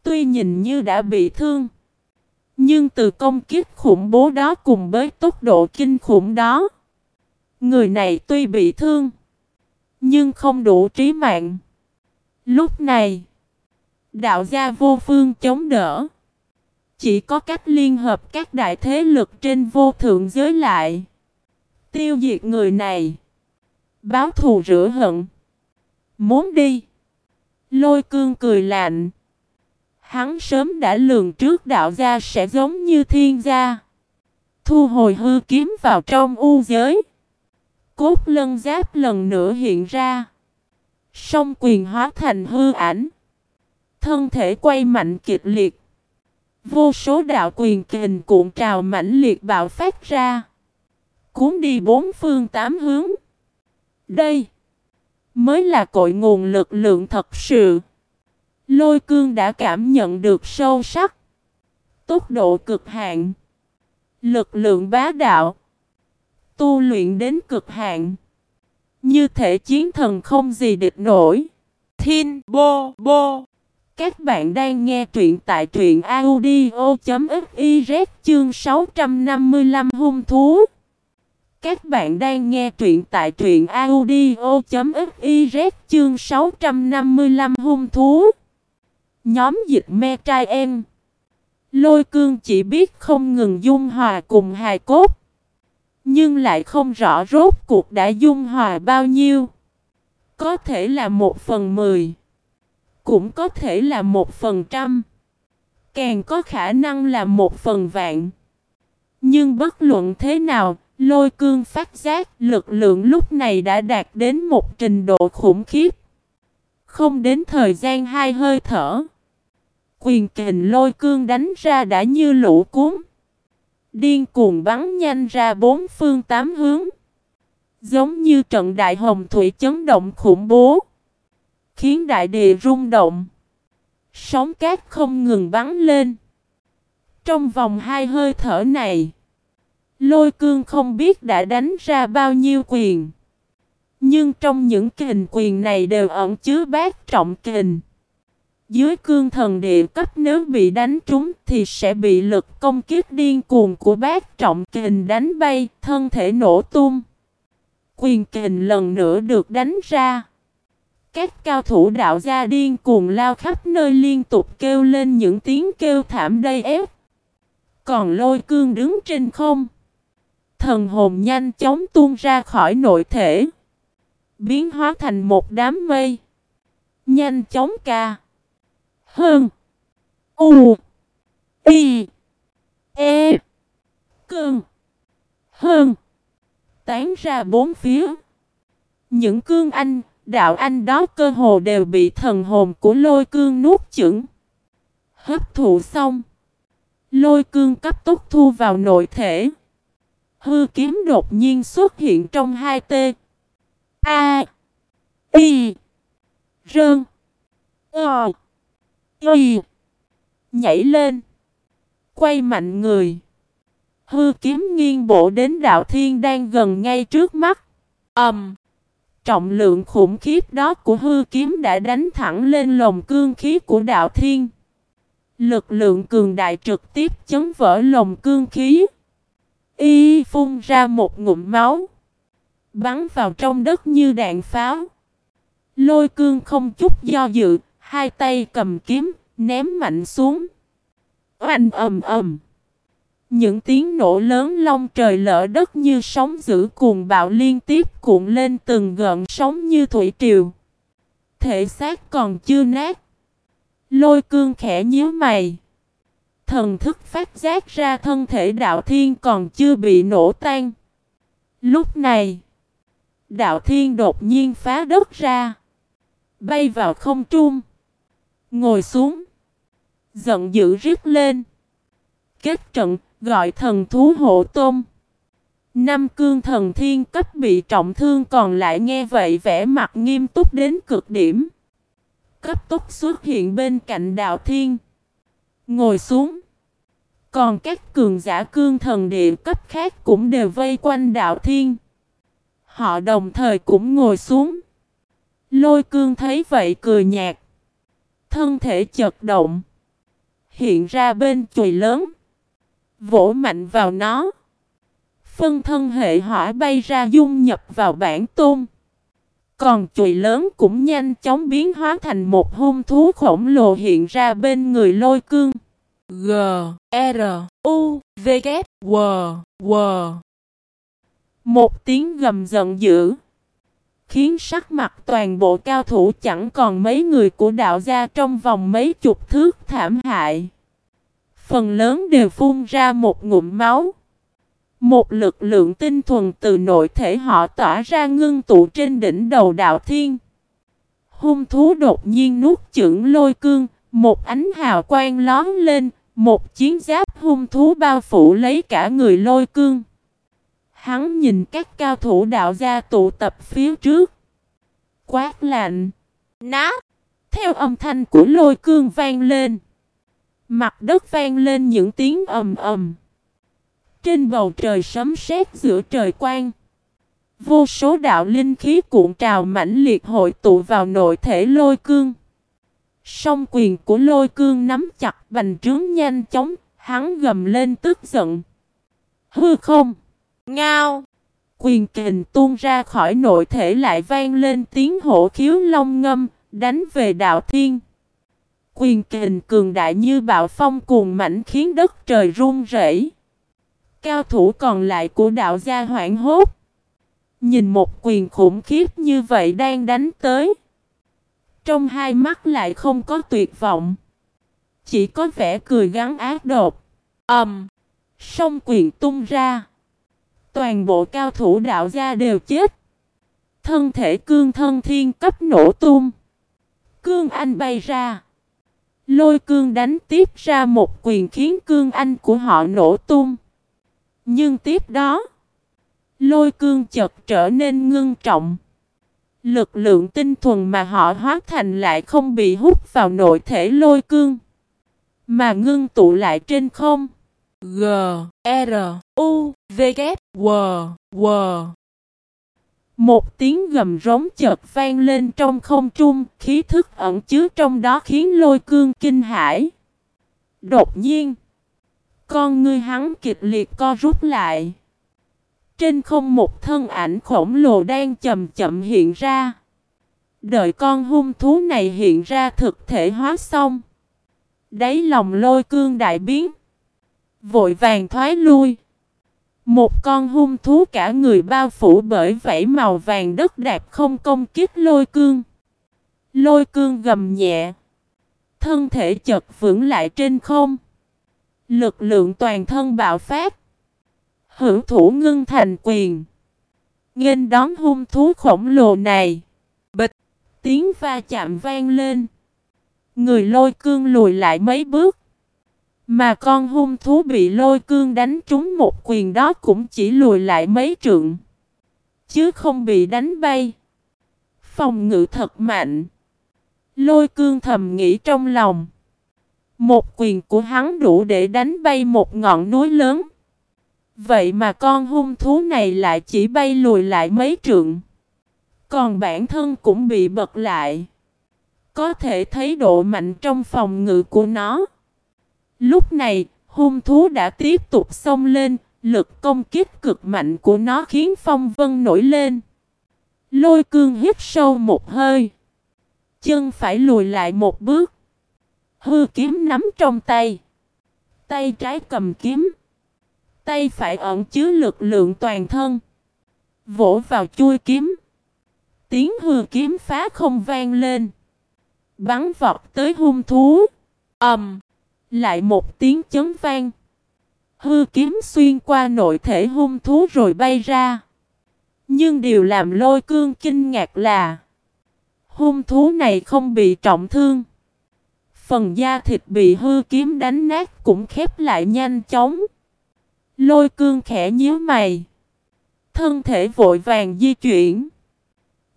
Tuy nhìn như đã bị thương. Nhưng từ công kích khủng bố đó cùng với tốc độ kinh khủng đó. Người này tuy bị thương. Nhưng không đủ trí mạng. Lúc này. Đạo gia vô phương chống đỡ. Chỉ có cách liên hợp các đại thế lực trên vô thượng giới lại. Tiêu diệt người này. Báo thù rửa hận. Muốn đi. Lôi cương cười lạnh. Hắn sớm đã lường trước đạo gia sẽ giống như thiên gia. Thu hồi hư kiếm vào trong u giới. Cốt lân giáp lần nữa hiện ra. Song quyền hóa thành hư ảnh. Thân thể quay mạnh kịch liệt. Vô số đạo quyền kình cuộn trào mãnh liệt bạo phát ra. Cuốn đi bốn phương tám hướng. Đây mới là cội nguồn lực lượng thật sự. Lôi cương đã cảm nhận được sâu sắc. Tốc độ cực hạn. Lực lượng bá đạo. Tu luyện đến cực hạn. Như thể chiến thần không gì địch nổi. Thiên Bô Bô các bạn đang nghe truyện tại truyện audio.fiz chương 655 hung thú. Các bạn đang nghe truyện tại truyện audio.fiz chương 655 hung thú. Nhóm dịch me trai em. Lôi cương chỉ biết không ngừng dung hòa cùng hài cốt. Nhưng lại không rõ rốt cuộc đã dung hòa bao nhiêu. Có thể là một phần mười. Cũng có thể là một phần trăm. Càng có khả năng là một phần vạn. Nhưng bất luận thế nào, lôi cương phát giác lực lượng lúc này đã đạt đến một trình độ khủng khiếp. Không đến thời gian hai hơi thở. Quyền kình lôi cương đánh ra đã như lũ cuốn. Điên cuồng bắn nhanh ra bốn phương tám hướng. Giống như trận đại hồng thủy chấn động khủng bố. Khiến đại địa rung động. Sóng cát không ngừng bắn lên. Trong vòng hai hơi thở này. Lôi cương không biết đã đánh ra bao nhiêu quyền. Nhưng trong những kình quyền này đều ẩn chứa bát trọng kình. Dưới cương thần địa cấp nếu bị đánh trúng thì sẽ bị lực công kiếp điên cuồng của bát trọng kình đánh bay, thân thể nổ tung. Quyền kình lần nữa được đánh ra. Các cao thủ đạo gia điên cuồng lao khắp nơi liên tục kêu lên những tiếng kêu thảm đầy ép. Còn lôi cương đứng trên không. Thần hồn nhanh chóng tuôn ra khỏi nội thể. Biến hóa thành một đám mây. Nhanh chóng ca. Hơn. U. Y. E. Cơn. Hơn. Tán ra bốn phía. Những cương anh, đạo anh đó cơ hồ đều bị thần hồn của lôi cương nuốt chửng. Hấp thụ xong. Lôi cương cấp tốc thu vào nội thể. Hư kiếm đột nhiên xuất hiện trong hai tê. A. Y. Rơn. Ờ. Y. Nhảy lên. Quay mạnh người. Hư kiếm nghiêng bộ đến đạo thiên đang gần ngay trước mắt. Ẩm. Um, trọng lượng khủng khiếp đó của hư kiếm đã đánh thẳng lên lồng cương khí của đạo thiên. Lực lượng cường đại trực tiếp chấn vỡ lồng cương khí. Y phun ra một ngụm máu. Bắn vào trong đất như đạn pháo. Lôi cương không chút do dự, hai tay cầm kiếm, ném mạnh xuống. Oanh ầm ầm. Những tiếng nổ lớn long trời lỡ đất như sóng dữ cuồng bạo liên tiếp cuộn lên từng gợn sóng như thủy triều. Thể xác còn chưa nát. Lôi cương khẽ nhíu mày. Thần thức phát giác ra thân thể đạo thiên còn chưa bị nổ tan. Lúc này, đạo thiên đột nhiên phá đất ra. Bay vào không trung. Ngồi xuống. Giận dữ rít lên. Kết trận, gọi thần thú hộ tôm. Năm cương thần thiên cấp bị trọng thương còn lại nghe vậy vẻ mặt nghiêm túc đến cực điểm. Cấp tốc xuất hiện bên cạnh đạo thiên. Ngồi xuống. Còn các cường giả cương thần địa cấp khác cũng đều vây quanh đạo thiên. Họ đồng thời cũng ngồi xuống. Lôi cương thấy vậy cười nhạt. Thân thể chật động. Hiện ra bên chùy lớn. Vỗ mạnh vào nó. Phân thân hệ hỏa bay ra dung nhập vào bản tôn. Còn chùy lớn cũng nhanh chóng biến hóa thành một hung thú khổng lồ hiện ra bên người lôi cương. G, R, U, V, K, W, W. Một tiếng gầm giận dữ. Khiến sắc mặt toàn bộ cao thủ chẳng còn mấy người của đạo gia trong vòng mấy chục thước thảm hại. Phần lớn đều phun ra một ngụm máu. Một lực lượng tinh thuần từ nội thể họ tỏa ra ngưng tụ trên đỉnh đầu đạo thiên. Hung thú đột nhiên nuốt chửng lôi cương, một ánh hào quang lón lên, một chiến giáp hung thú bao phủ lấy cả người lôi cương. Hắn nhìn các cao thủ đạo gia tụ tập phía trước. Quát lạnh. Nát. Theo âm thanh của lôi cương vang lên. Mặt đất vang lên những tiếng ầm ầm. Trên bầu trời sấm sét giữa trời quang. Vô số đạo linh khí cuộn trào mãnh liệt hội tụ vào nội thể lôi cương. Song quyền của lôi cương nắm chặt bành trướng nhanh chóng, hắn gầm lên tức giận. Hư không! Ngao! Quyền kình tuôn ra khỏi nội thể lại vang lên tiếng hổ khiếu long ngâm, đánh về đạo thiên. Quyền kình cường đại như bạo phong cuồng mảnh khiến đất trời rung rẩy. Cao thủ còn lại của đạo gia hoảng hốt. Nhìn một quyền khủng khiếp như vậy đang đánh tới. Trong hai mắt lại không có tuyệt vọng. Chỉ có vẻ cười gắn ác độc. Ầm. Um. Song quyền tung ra. Toàn bộ cao thủ đạo gia đều chết. Thân thể cương thân thiên cấp nổ tung. Cương anh bay ra. Lôi cương đánh tiếp ra một quyền khiến cương anh của họ nổ tung. Nhưng tiếp đó, lôi cương chợt trở nên ngưng trọng. Lực lượng tinh thuần mà họ hóa thành lại không bị hút vào nội thể lôi cương, mà ngưng tụ lại trên không. G, R, U, V, K, W, W. Một tiếng gầm rống chợt vang lên trong không trung, khí thức ẩn chứa trong đó khiến lôi cương kinh hãi. Đột nhiên, con ngươi hắn kịch liệt co rút lại. Trên không một thân ảnh khổng lồ đang chậm chậm hiện ra. Đợi con hung thú này hiện ra thực thể hóa xong. Đáy lòng lôi cương đại biến. Vội vàng thoái lui. Một con hung thú cả người bao phủ bởi vảy màu vàng đất đạp không công kích lôi cương. Lôi cương gầm nhẹ. Thân thể chật vững lại trên không. Lực lượng toàn thân bạo phát. Hữu thủ ngưng thành quyền. Nghênh đón hung thú khổng lồ này. Bịch. Tiếng va chạm vang lên. Người lôi cương lùi lại mấy bước. Mà con hung thú bị lôi cương đánh trúng một quyền đó cũng chỉ lùi lại mấy trượng. Chứ không bị đánh bay. Phòng ngự thật mạnh. Lôi cương thầm nghĩ trong lòng. Một quyền của hắn đủ để đánh bay một ngọn núi lớn. Vậy mà con hung thú này lại chỉ bay lùi lại mấy trượng. Còn bản thân cũng bị bật lại. Có thể thấy độ mạnh trong phòng ngự của nó. Lúc này, hung thú đã tiếp tục xông lên, lực công kích cực mạnh của nó khiến phong vân nổi lên. Lôi cương hít sâu một hơi. Chân phải lùi lại một bước. Hư kiếm nắm trong tay. Tay trái cầm kiếm. Tay phải ẩn chứa lực lượng toàn thân. Vỗ vào chui kiếm. Tiếng hư kiếm phá không vang lên. Bắn vọt tới hung thú. ầm, um, lại một tiếng chấn vang. Hư kiếm xuyên qua nội thể hung thú rồi bay ra. Nhưng điều làm lôi cương kinh ngạc là, Hung thú này không bị trọng thương. Phần da thịt bị hư kiếm đánh nát cũng khép lại nhanh chóng. Lôi cương khẽ nhíu mày. Thân thể vội vàng di chuyển.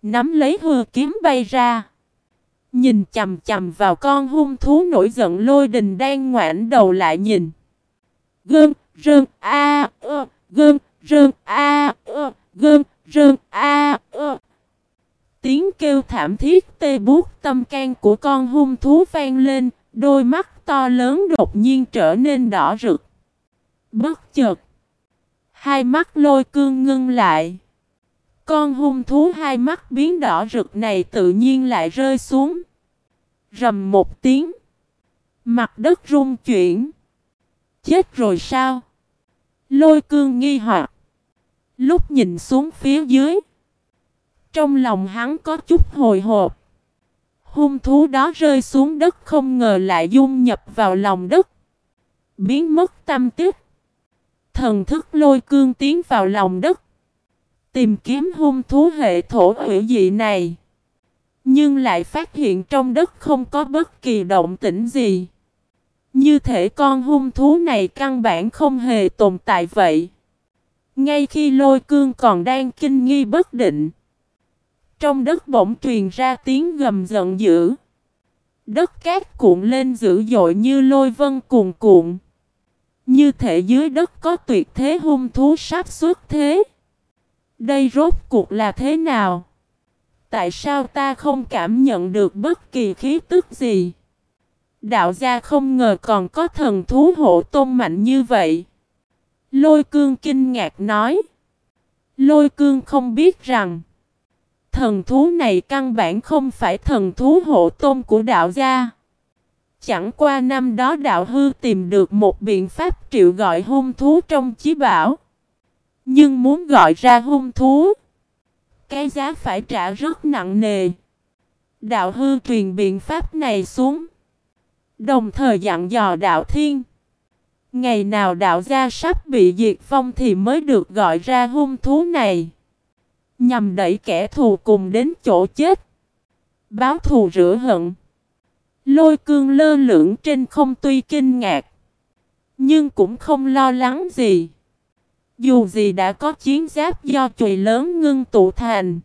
Nắm lấy hư kiếm bay ra. Nhìn chầm chầm vào con hung thú nổi giận lôi đình đang ngoãn đầu lại nhìn. Gơn, rơn, a, ơ, gơn, rơn, a, ơ, gơn, rơn, a, ơ. Tiếng kêu thảm thiết tê buốt tâm can của con hung thú vang lên, đôi mắt to lớn đột nhiên trở nên đỏ rực. Bất chợt, hai mắt lôi cương ngưng lại. Con hung thú hai mắt biến đỏ rực này tự nhiên lại rơi xuống. Rầm một tiếng. Mặt đất rung chuyển. Chết rồi sao? Lôi cương nghi hoặc. Lúc nhìn xuống phía dưới. Trong lòng hắn có chút hồi hộp. Hung thú đó rơi xuống đất không ngờ lại dung nhập vào lòng đất. Biến mất tâm tích. Thần thức lôi cương tiến vào lòng đất. Tìm kiếm hung thú hệ thổ hủy dị này. Nhưng lại phát hiện trong đất không có bất kỳ động tĩnh gì. Như thể con hung thú này căn bản không hề tồn tại vậy. Ngay khi lôi cương còn đang kinh nghi bất định. Trong đất bỗng truyền ra tiếng gầm giận dữ. Đất cát cuộn lên dữ dội như lôi vân cuồn cuộn. Như thể dưới đất có tuyệt thế hung thú sắp xuất thế. Đây rốt cuộc là thế nào? Tại sao ta không cảm nhận được bất kỳ khí tức gì? Đạo gia không ngờ còn có thần thú hộ tôn mạnh như vậy. Lôi cương kinh ngạc nói. Lôi cương không biết rằng, Thần thú này căn bản không phải thần thú hộ tôn của đạo gia. Chẳng qua năm đó đạo hư tìm được một biện pháp triệu gọi hung thú trong chí bảo. Nhưng muốn gọi ra hung thú, cái giá phải trả rất nặng nề. Đạo hư truyền biện pháp này xuống. Đồng thời dặn dò đạo thiên. Ngày nào đạo gia sắp bị diệt vong thì mới được gọi ra hung thú này. Nhằm đẩy kẻ thù cùng đến chỗ chết. Báo thù rửa hận. Lôi cương lơ lửng trên không tuy kinh ngạc. Nhưng cũng không lo lắng gì. Dù gì đã có chiến giáp do chùy lớn ngưng tụ thành.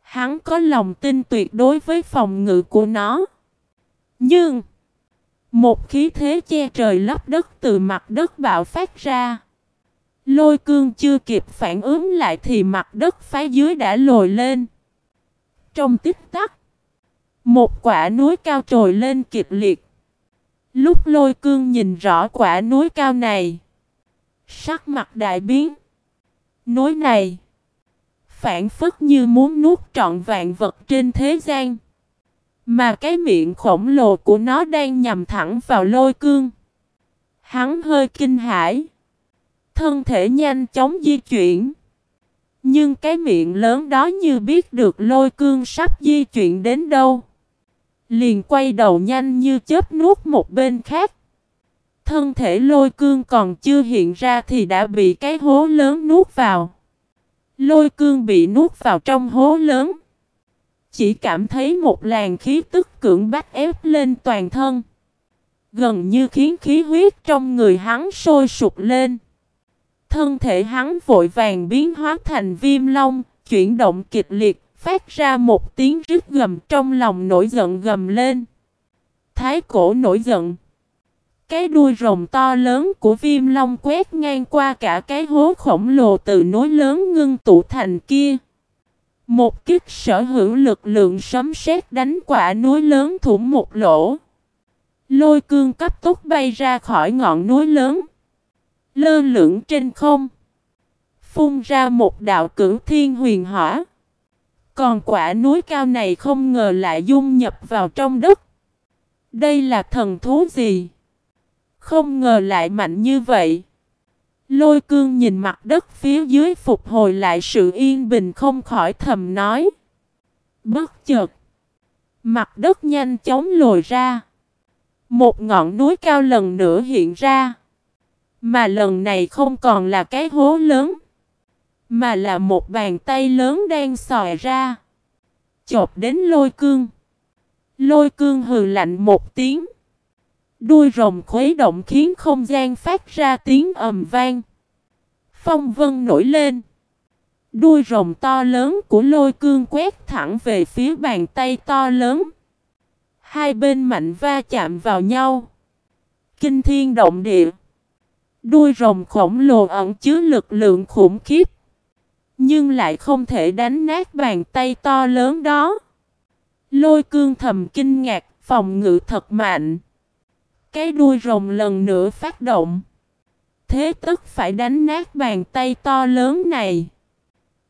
Hắn có lòng tin tuyệt đối với phòng ngự của nó. Nhưng một khí thế che trời lấp đất từ mặt đất bạo phát ra. Lôi cương chưa kịp phản ứng lại thì mặt đất phá dưới đã lồi lên. Trong tích tắc, một quả núi cao trồi lên kịch liệt. Lúc lôi cương nhìn rõ quả núi cao này, sắc mặt đại biến. Nối này, phản phất như muốn nuốt trọn vạn vật trên thế gian. Mà cái miệng khổng lồ của nó đang nhằm thẳng vào lôi cương. Hắn hơi kinh hãi. Thân thể nhanh chóng di chuyển. Nhưng cái miệng lớn đó như biết được lôi cương sắp di chuyển đến đâu. Liền quay đầu nhanh như chớp nuốt một bên khác. Thân thể lôi cương còn chưa hiện ra thì đã bị cái hố lớn nuốt vào. Lôi cương bị nuốt vào trong hố lớn. Chỉ cảm thấy một làn khí tức cưỡng bách ép lên toàn thân. Gần như khiến khí huyết trong người hắn sôi sụp lên. Thân thể hắn vội vàng biến hóa thành viêm long, chuyển động kịch liệt, phát ra một tiếng rít gầm trong lòng nổi giận gầm lên. Thái cổ nổi giận. Cái đuôi rồng to lớn của viêm long quét ngang qua cả cái hố khổng lồ từ núi lớn ngưng tụ thành kia. Một kích sở hữu lực lượng sấm sét đánh quả núi lớn thủng một lỗ. Lôi cương cấp tốc bay ra khỏi ngọn núi lớn. Lơ lửng trên không. Phun ra một đạo cửu thiên huyền hỏa. Còn quả núi cao này không ngờ lại dung nhập vào trong đất. Đây là thần thú gì? Không ngờ lại mạnh như vậy. Lôi cương nhìn mặt đất phía dưới phục hồi lại sự yên bình không khỏi thầm nói. Bất chợt. Mặt đất nhanh chóng lồi ra. Một ngọn núi cao lần nữa hiện ra. Mà lần này không còn là cái hố lớn. Mà là một bàn tay lớn đang sòi ra. Chộp đến lôi cương. Lôi cương hừ lạnh một tiếng. Đuôi rồng khuấy động khiến không gian phát ra tiếng ầm vang. Phong vân nổi lên. Đuôi rồng to lớn của lôi cương quét thẳng về phía bàn tay to lớn. Hai bên mạnh va chạm vào nhau. Kinh thiên động địa. Đuôi rồng khổng lồ ẩn chứa lực lượng khủng khiếp. Nhưng lại không thể đánh nát bàn tay to lớn đó. Lôi cương thầm kinh ngạc, phòng ngự thật mạnh. Cái đuôi rồng lần nữa phát động. Thế tức phải đánh nát bàn tay to lớn này.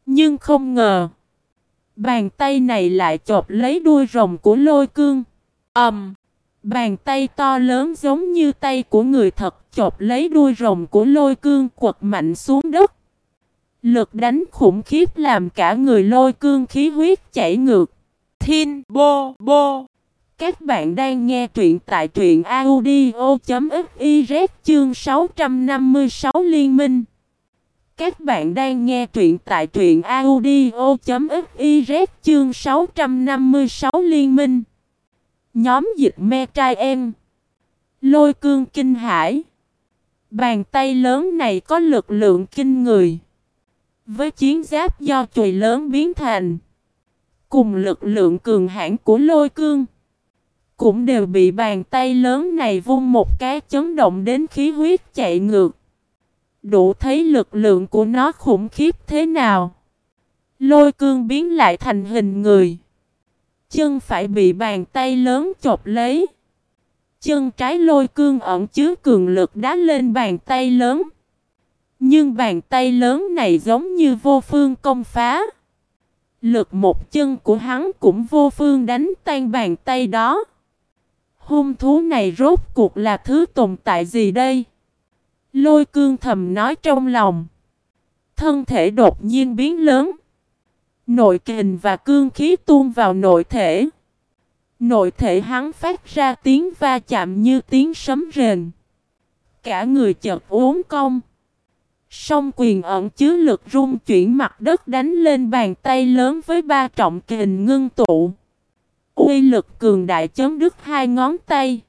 Nhưng không ngờ. Bàn tay này lại chộp lấy đuôi rồng của lôi cương. ầm, Um, bàn tay to lớn giống như tay của người thật chộp lấy đuôi rồng của lôi cương quật mạnh xuống đất. Lực đánh khủng khiếp làm cả người lôi cương khí huyết chảy ngược. Thiên bô bô. Các bạn đang nghe truyện tại truyện audio.fiz chương 656 liên minh. Các bạn đang nghe truyện tại truyện audio.fiz chương 656 liên minh. Nhóm dịch me trai em. Lôi cương kinh hải. Bàn tay lớn này có lực lượng kinh người. Với chiến giáp do chùy lớn biến thành. Cùng lực lượng cường hãn của lôi cương cũng đều bị bàn tay lớn này vung một cái chấn động đến khí huyết chạy ngược. Đủ thấy lực lượng của nó khủng khiếp thế nào. Lôi cương biến lại thành hình người. Chân phải bị bàn tay lớn chộp lấy. Chân trái lôi cương ẩn chứa cường lực đá lên bàn tay lớn. Nhưng bàn tay lớn này giống như vô phương công phá. Lực một chân của hắn cũng vô phương đánh tan bàn tay đó. Hung thú này rốt cuộc là thứ tồn tại gì đây? Lôi cương thầm nói trong lòng. Thân thể đột nhiên biến lớn. Nội kình và cương khí tuôn vào nội thể. Nội thể hắn phát ra tiếng va chạm như tiếng sấm rền. Cả người chợt uốn cong. Song quyền ẩn chứa lực rung chuyển mặt đất đánh lên bàn tay lớn với ba trọng kình ngưng tụ. Uy lực cường đại chấm đứt hai ngón tay.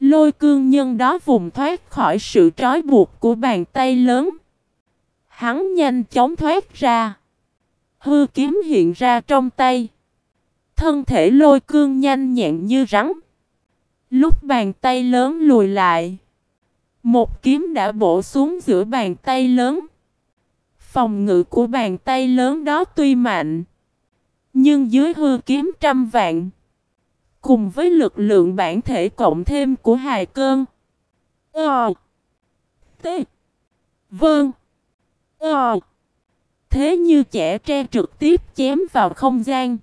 Lôi cương nhân đó vùng thoát khỏi sự trói buộc của bàn tay lớn. Hắn nhanh chóng thoát ra. Hư kiếm hiện ra trong tay. Thân thể lôi cương nhanh nhẹn như rắn. Lúc bàn tay lớn lùi lại. Một kiếm đã bổ xuống giữa bàn tay lớn. Phòng ngự của bàn tay lớn đó tuy mạnh. Nhưng dưới hư kiếm trăm vạn. Cùng với lực lượng bản thể cộng thêm của hài cơn. Ờ. T. Vâng. Ờ. Thế như trẻ tre trực tiếp chém vào không gian.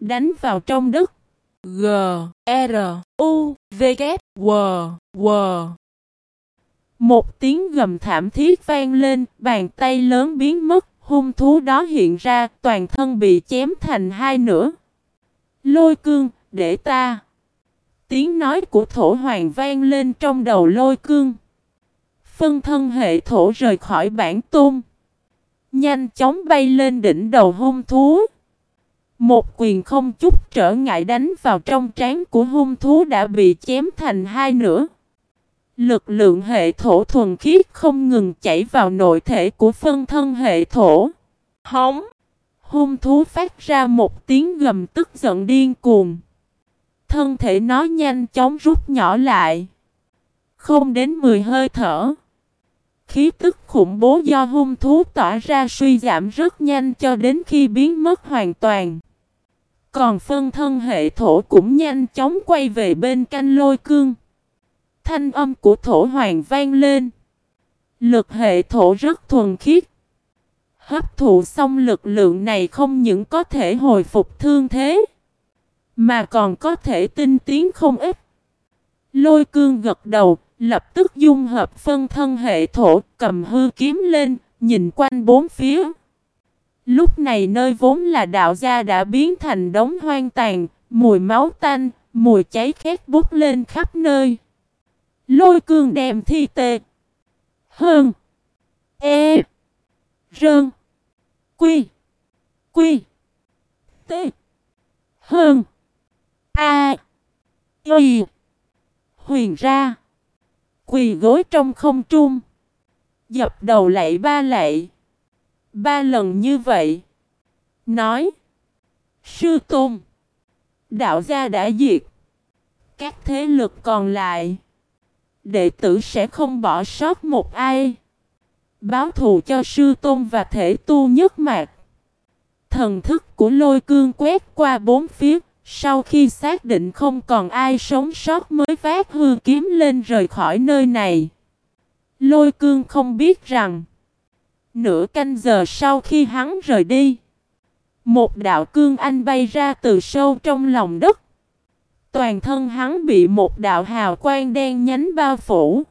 Đánh vào trong đất. G. R. U. V. K. W. W. Một tiếng gầm thảm thiết vang lên, bàn tay lớn biến mất, hung thú đó hiện ra, toàn thân bị chém thành hai nửa. Lôi cương, để ta. Tiếng nói của thổ hoàng vang lên trong đầu lôi cương. Phân thân hệ thổ rời khỏi bản tôn. Nhanh chóng bay lên đỉnh đầu hung thú. Một quyền không chút trở ngại đánh vào trong trán của hung thú đã bị chém thành hai nửa. Lực lượng hệ thổ thuần khiết không ngừng chảy vào nội thể của phân thân hệ thổ. Hống! Hung thú phát ra một tiếng gầm tức giận điên cuồng. Thân thể nó nhanh chóng rút nhỏ lại. Không đến 10 hơi thở. Khí tức khủng bố do hung thú tỏa ra suy giảm rất nhanh cho đến khi biến mất hoàn toàn. Còn phân thân hệ thổ cũng nhanh chóng quay về bên canh lôi cương. Thanh âm của thổ hoàng vang lên. Lực hệ thổ rất thuần khiết. Hấp thụ xong lực lượng này không những có thể hồi phục thương thế. Mà còn có thể tinh tiến không ít. Lôi cương gật đầu, lập tức dung hợp phân thân hệ thổ, cầm hư kiếm lên, nhìn quanh bốn phía. Lúc này nơi vốn là đạo gia đã biến thành đống hoang tàn, mùi máu tanh, mùi cháy khét bút lên khắp nơi. Lôi cương đem thi tê. Hơn. E. Rơn. Quy. Quy. T. Hơn. A. Y. Huyền ra. Quỳ gối trong không trung. Dập đầu lạy ba lạy. Ba lần như vậy. Nói. Sư Tôn. Đạo gia đã diệt. Các thế lực còn lại. Đệ tử sẽ không bỏ sót một ai. Báo thù cho sư tôn và thể tu nhất mạc. Thần thức của lôi cương quét qua bốn phía. Sau khi xác định không còn ai sống sót mới vác hư kiếm lên rời khỏi nơi này. Lôi cương không biết rằng. Nửa canh giờ sau khi hắn rời đi. Một đạo cương anh bay ra từ sâu trong lòng đất. Toàn thân hắn bị một đạo hào quang đen nhánh bao phủ.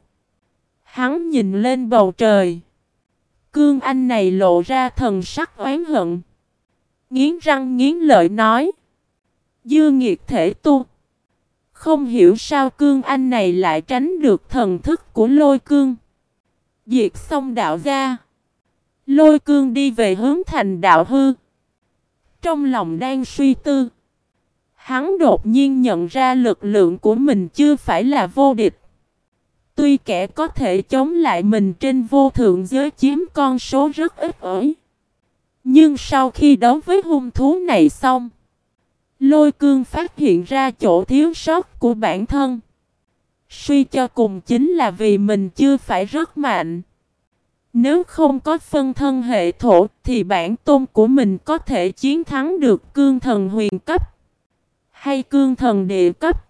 Hắn nhìn lên bầu trời. Cương anh này lộ ra thần sắc oán hận. Nghiến răng nghiến lợi nói. Dư nghiệt thể tu. Không hiểu sao cương anh này lại tránh được thần thức của lôi cương. Diệt xong đạo ra. Lôi cương đi về hướng thành đạo hư. Trong lòng đang suy tư. Hắn đột nhiên nhận ra lực lượng của mình chưa phải là vô địch. Tuy kẻ có thể chống lại mình trên vô thượng giới chiếm con số rất ít ỏi. Nhưng sau khi đấu với hung thú này xong, Lôi cương phát hiện ra chỗ thiếu sót của bản thân. Suy cho cùng chính là vì mình chưa phải rất mạnh. Nếu không có phân thân hệ thổ thì bản tôn của mình có thể chiến thắng được cương thần huyền cấp hay cương thần địa cấp.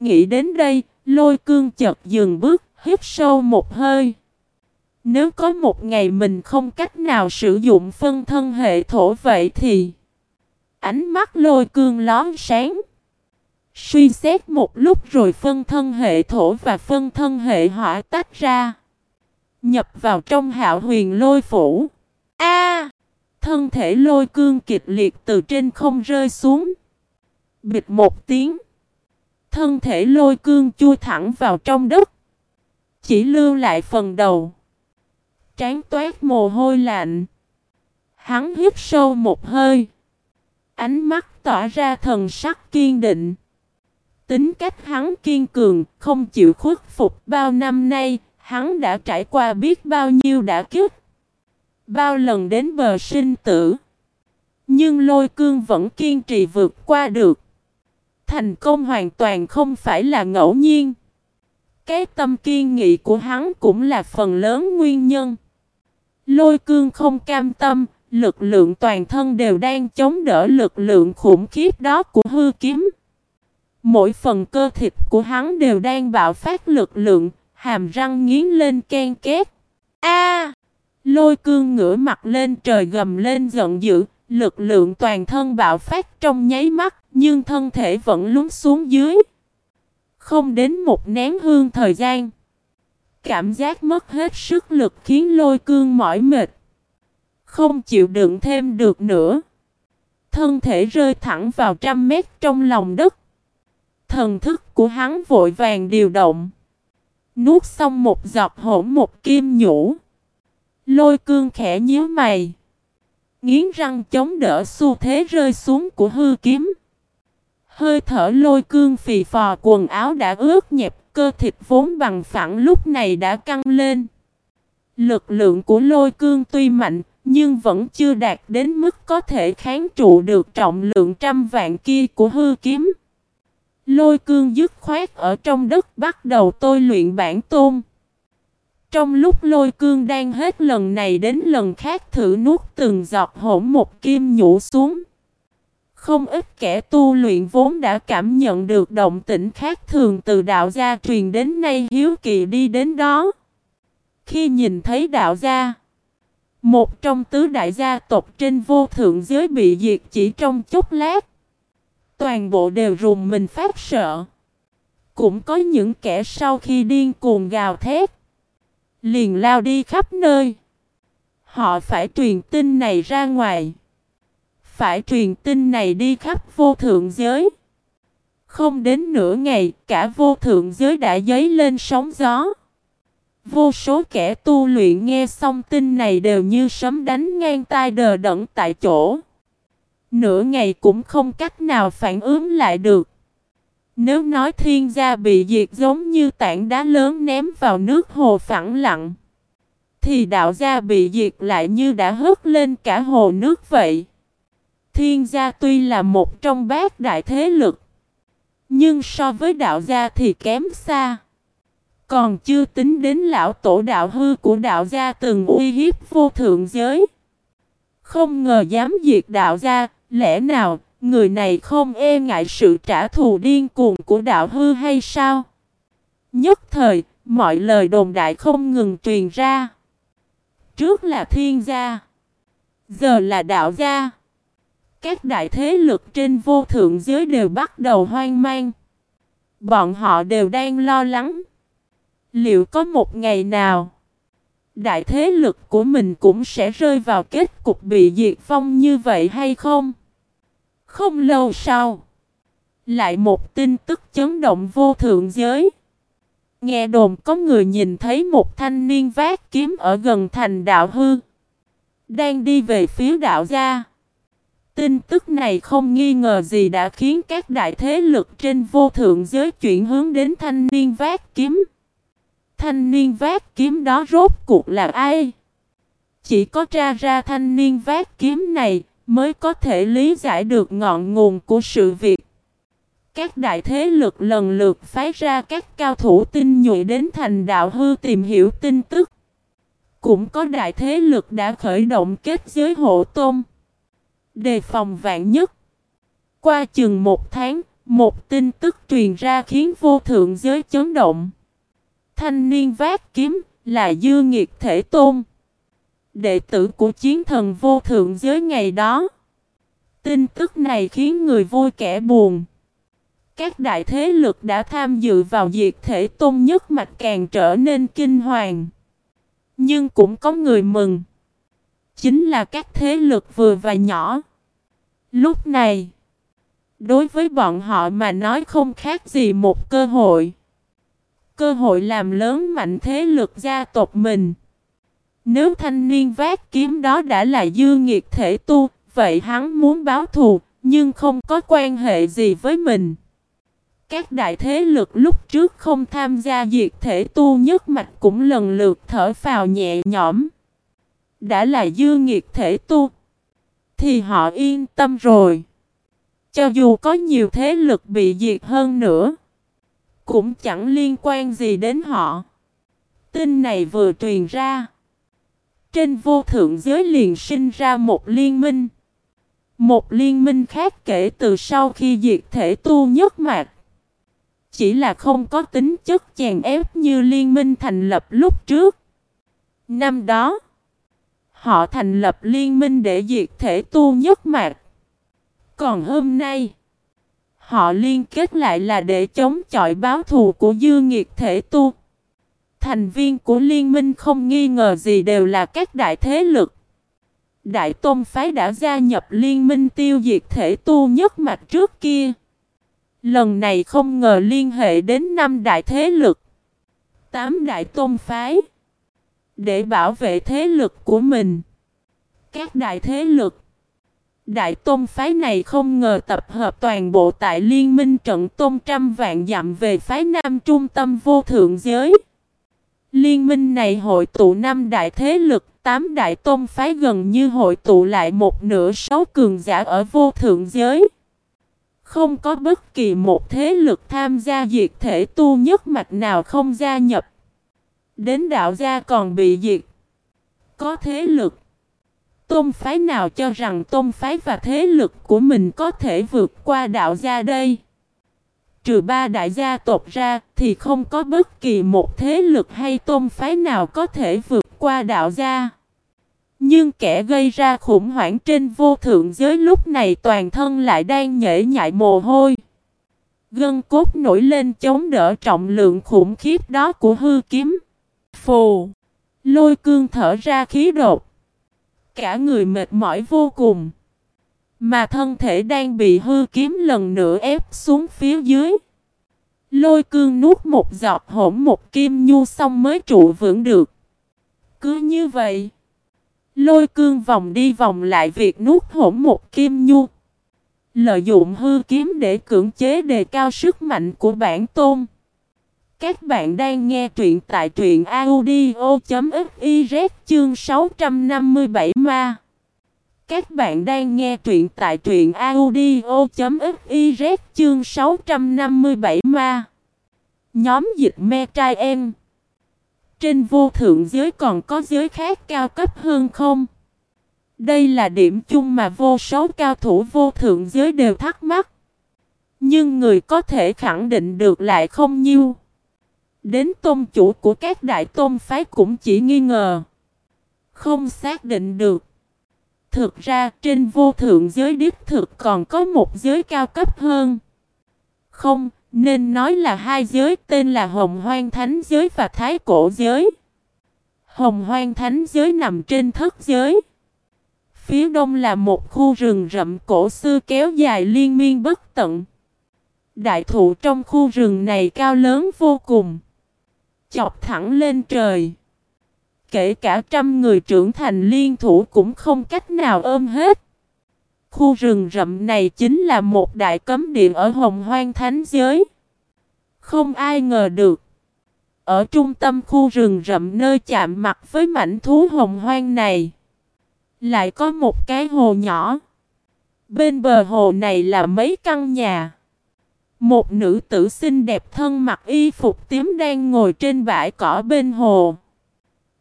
Nghĩ đến đây, lôi cương chợt dừng bước, hít sâu một hơi. Nếu có một ngày mình không cách nào sử dụng phân thân hệ thổ vậy thì Ánh mắt lôi cương lón sáng. Suy xét một lúc rồi phân thân hệ thổ và phân thân hệ hỏa tách ra. Nhập vào trong hạo huyền lôi phủ. A! Thân thể lôi cương kịch liệt từ trên không rơi xuống. Bịt một tiếng. Thân thể lôi cương chui thẳng vào trong đất. Chỉ lưu lại phần đầu. Trán toát mồ hôi lạnh. Hắn hít sâu một hơi. Ánh mắt tỏa ra thần sắc kiên định. Tính cách hắn kiên cường, Không chịu khuất phục bao năm nay, Hắn đã trải qua biết bao nhiêu đã kiếp. Bao lần đến bờ sinh tử. Nhưng lôi cương vẫn kiên trì vượt qua được. Thành công hoàn toàn không phải là ngẫu nhiên Cái tâm kiên nghị của hắn cũng là phần lớn nguyên nhân Lôi cương không cam tâm Lực lượng toàn thân đều đang chống đỡ lực lượng khủng khiếp đó của hư kiếm Mỗi phần cơ thịt của hắn đều đang bạo phát lực lượng Hàm răng nghiến lên ken két. A! lôi cương ngửa mặt lên trời gầm lên giận dữ, lực lượng toàn thân bạo phát trong nháy mắt, nhưng thân thể vẫn lún xuống dưới. Không đến một nén hương thời gian. Cảm giác mất hết sức lực khiến lôi cương mỏi mệt. Không chịu đựng thêm được nữa. Thân thể rơi thẳng vào trăm mét trong lòng đất. Thần thức của hắn vội vàng điều động. Nuốt xong một giọt hỗn một kim nhũ. Lôi cương khẽ nhíu mày. Nghiến răng chống đỡ xu thế rơi xuống của hư kiếm. Hơi thở lôi cương phì phò quần áo đã ướt nhẹp, cơ thịt vốn bằng phẳng lúc này đã căng lên. Lực lượng của lôi cương tuy mạnh, nhưng vẫn chưa đạt đến mức có thể kháng trụ được trọng lượng trăm vạn kia của hư kiếm. Lôi cương dứt khoát ở trong đất bắt đầu tôi luyện bản tôn. Trong lúc lôi cương đang hết lần này đến lần khác thử nuốt từng giọt hỗn một kim nhũ xuống. Không ít kẻ tu luyện vốn đã cảm nhận được động tĩnh khác thường từ đạo gia truyền đến nay hiếu kỳ đi đến đó. Khi nhìn thấy đạo gia, một trong tứ đại gia tộc trên vô thượng giới bị diệt chỉ trong chốc lát. Toàn bộ đều rùng mình phát sợ. Cũng có những kẻ sau khi điên cuồng gào thét. Liền lao đi khắp nơi. Họ phải truyền tin này ra ngoài. Phải truyền tin này đi khắp vô thượng giới. Không đến nửa ngày, cả vô thượng giới đã dấy lên sóng gió. Vô số kẻ tu luyện nghe xong tin này đều như sấm đánh ngang tai đờ đẫn tại chỗ. Nửa ngày cũng không cách nào phản ứng lại được. Nếu nói thiên gia bị diệt giống như tảng đá lớn ném vào nước hồ phẳng lặng, thì đạo gia bị diệt lại như đã hớt lên cả hồ nước vậy. Thiên gia tuy là một trong bát đại thế lực, nhưng so với đạo gia thì kém xa. Còn chưa tính đến lão tổ đạo hư của đạo gia từng uy hiếp vô thượng giới. Không ngờ dám diệt đạo gia, lẽ nào người này không e ngại sự trả thù điên cuồng của đạo hư hay sao? Nhất thời, mọi lời đồn đại không ngừng truyền ra. Trước là thiên gia, giờ là đạo gia. Các đại thế lực trên vô thượng giới đều bắt đầu hoang mang. Bọn họ đều đang lo lắng. Liệu có một ngày nào, đại thế lực của mình cũng sẽ rơi vào kết cục bị diệt vong như vậy hay không? Không lâu sau, lại một tin tức chấn động vô thượng giới. Nghe đồn có người nhìn thấy một thanh niên vác kiếm ở gần thành đạo hư. Đang đi về phía đạo gia. Tin tức này không nghi ngờ gì đã khiến các đại thế lực trên vô thượng giới chuyển hướng đến thanh niên vác kiếm. Thanh niên vác kiếm đó rốt cuộc là ai? Chỉ có tra ra thanh niên vác kiếm này mới có thể lý giải được ngọn nguồn của sự việc. Các đại thế lực lần lượt phái ra các cao thủ tinh nhuệ đến thành đạo hư tìm hiểu tin tức. Cũng có đại thế lực đã khởi động kết giới hộ tôn. Đề phòng vạn nhất. Qua chừng một tháng, một tin tức truyền ra khiến vô thượng giới chấn động. Thanh niên vác kiếm là dư nghiệt thể tôn. Đệ tử của chiến thần vô thượng giới ngày đó. Tin tức này khiến người vui kẻ buồn. Các đại thế lực đã tham dự vào diệt thể tôn nhất mạch càng trở nên kinh hoàng. Nhưng cũng có người mừng. Chính là các thế lực vừa và nhỏ. Lúc này, đối với bọn họ mà nói không khác gì một cơ hội. Cơ hội làm lớn mạnh thế lực gia tộc mình. Nếu thanh niên vác kiếm đó đã là dư nghiệt thể tu, vậy hắn muốn báo thù, nhưng không có quan hệ gì với mình. Các đại thế lực lúc trước không tham gia diệt thể tu nhất mạch cũng lần lượt thở phào nhẹ nhõm. Đã là dư nghiệt thể tu, thì họ yên tâm rồi. Cho dù có nhiều thế lực bị diệt hơn nữa, cũng chẳng liên quan gì đến họ. Tin này vừa truyền ra. Trên vô thượng giới liền sinh ra một liên minh. Một liên minh khác kể từ sau khi diệt thể tu nhất mạc. Chỉ là không có tính chất chèn ép như liên minh thành lập lúc trước. Năm đó, họ thành lập liên minh để diệt thể tu nhất mạc. Còn hôm nay, họ liên kết lại là để chống chọi báo thù của dư nghiệt thể tu. Thành viên của liên minh không nghi ngờ gì đều là các đại thế lực. Đại Tôn Phái đã gia nhập liên minh tiêu diệt thể tu nhất mặt trước kia. Lần này không ngờ liên hệ đến năm đại thế lực. Tám đại tôn phái. Để bảo vệ thế lực của mình. Các đại thế lực. Đại tôn phái này không ngờ tập hợp toàn bộ tại liên minh trận tôn trăm vạn dặm về phái nam trung tâm vô thượng giới. Liên minh này hội tụ năm đại thế lực, tám đại tôn phái gần như hội tụ lại một nửa số cường giả ở vô thượng giới. Không có bất kỳ một thế lực tham gia diệt thể tu nhất mạch nào không gia nhập. Đến đạo gia còn bị diệt. Có thế lực. Tôn phái nào cho rằng tôn phái và thế lực của mình có thể vượt qua đạo gia đây? Trừ ba đại gia tộc ra thì không có bất kỳ một thế lực hay tôn phái nào có thể vượt qua đạo gia. Nhưng kẻ gây ra khủng hoảng trên vô thượng giới lúc này toàn thân lại đang nhễ nhại mồ hôi. Gân cốt nổi lên chống đỡ trọng lượng khủng khiếp đó của hư kiếm. Phù! Lôi cương thở ra khí đột. Cả người mệt mỏi vô cùng. Mà thân thể đang bị hư kiếm lần nữa ép xuống phía dưới. Lôi cương nuốt một giọt hỗn một kim nhu xong mới trụ vững được. Cứ như vậy. Lôi cương vòng đi vòng lại việc nuốt hỗn một kim nhu. Lợi dụng hư kiếm để cưỡng chế đề cao sức mạnh của bản tôn. Các bạn đang nghe truyện tại truyện audio.fiz chương 657 ma. Các bạn đang nghe truyện tại truyện audio.fiz chương 657 ma. Nhóm dịch me trai em. Trên vô thượng giới còn có giới khác cao cấp hơn không? Đây là điểm chung mà vô số cao thủ vô thượng giới đều thắc mắc. Nhưng người có thể khẳng định được lại không nhiêu. Đến tôn chủ của các đại tôn phái cũng chỉ nghi ngờ. Không xác định được. Thực ra trên vô thượng giới đích thực còn có một giới cao cấp hơn. Không, nên nói là hai giới tên là Hồng Hoang Thánh Giới và Thái Cổ Giới. Hồng Hoang Thánh Giới nằm trên thất giới. Phía đông là một khu rừng rậm cổ xưa kéo dài liên miên bất tận. Đại thụ trong khu rừng này cao lớn vô cùng. Chọc thẳng lên trời. Kể cả trăm người trưởng thành liên thủ cũng không cách nào ôm hết. Khu rừng rậm này chính là một đại cấm địa ở Hồng Hoang Thánh Giới. Không ai ngờ được. Ở trung tâm khu rừng rậm nơi chạm mặt với mảnh thú hồng hoang này. Lại có một cái hồ nhỏ. Bên bờ hồ này là mấy căn nhà. Một nữ tử xinh đẹp thân mặc y phục tím đang ngồi trên bãi cỏ bên hồ.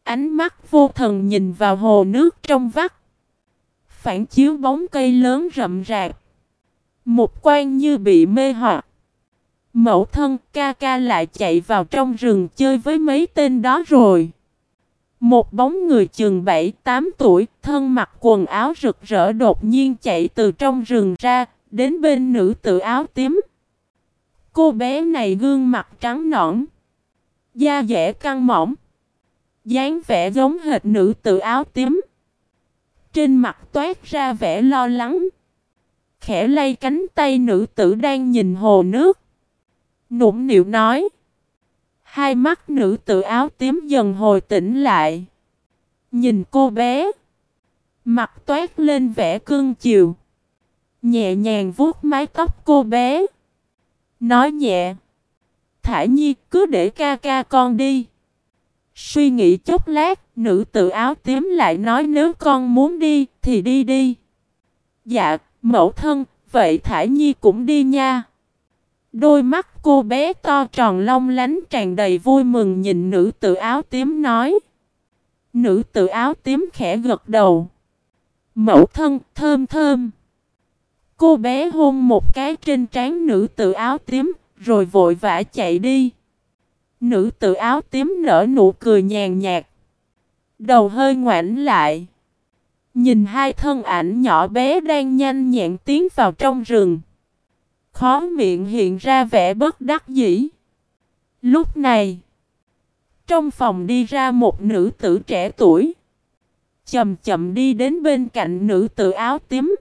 Ánh mắt vô thần nhìn vào hồ nước trong vắt. Phản chiếu bóng cây lớn rậm rạp. Một quan như bị mê hoặc. Mẫu thân ca ca lại chạy vào trong rừng chơi với mấy tên đó rồi. Một bóng người chừng 7-8 tuổi, thân mặc quần áo rực rỡ đột nhiên chạy từ trong rừng ra, đến bên nữ tử áo tím. Cô bé này gương mặt trắng nõn, da dẻ căng mỏng, dáng vẻ giống hệt nữ tử áo tím. Trên mặt toát ra vẻ lo lắng, khẽ lay cánh tay nữ tử đang nhìn hồ nước. Nũng nịu nói. Hai mắt nữ tử áo tím dần hồi tỉnh lại. Nhìn cô bé. Mặt toát lên vẻ cưng chiều. Nhẹ nhàng vuốt mái tóc cô bé. Nói nhẹ. Thả nhi cứ để ca ca con đi. Suy nghĩ chốc lát, nữ tử áo tím lại nói nếu con muốn đi, thì đi đi. Dạ, mẫu thân, vậy thải Nhi cũng đi nha. Đôi mắt cô bé to tròn long lánh tràn đầy vui mừng nhìn nữ tự áo tím nói. Nữ tự áo tím khẽ gật đầu. Mẫu thân thơm thơm. Cô bé hôn một cái trên trán nữ tự áo tím, rồi vội vã chạy đi. Nữ tự áo tím nở nụ cười nhàn nhạt. Đầu hơi ngoảnh lại. Nhìn hai thân ảnh nhỏ bé đang nhanh nhẹn tiến vào trong rừng. Khó miệng hiện ra vẻ bất đắc dĩ. Lúc này, trong phòng đi ra một nữ tử trẻ tuổi. Chậm chậm đi đến bên cạnh nữ tử áo tím.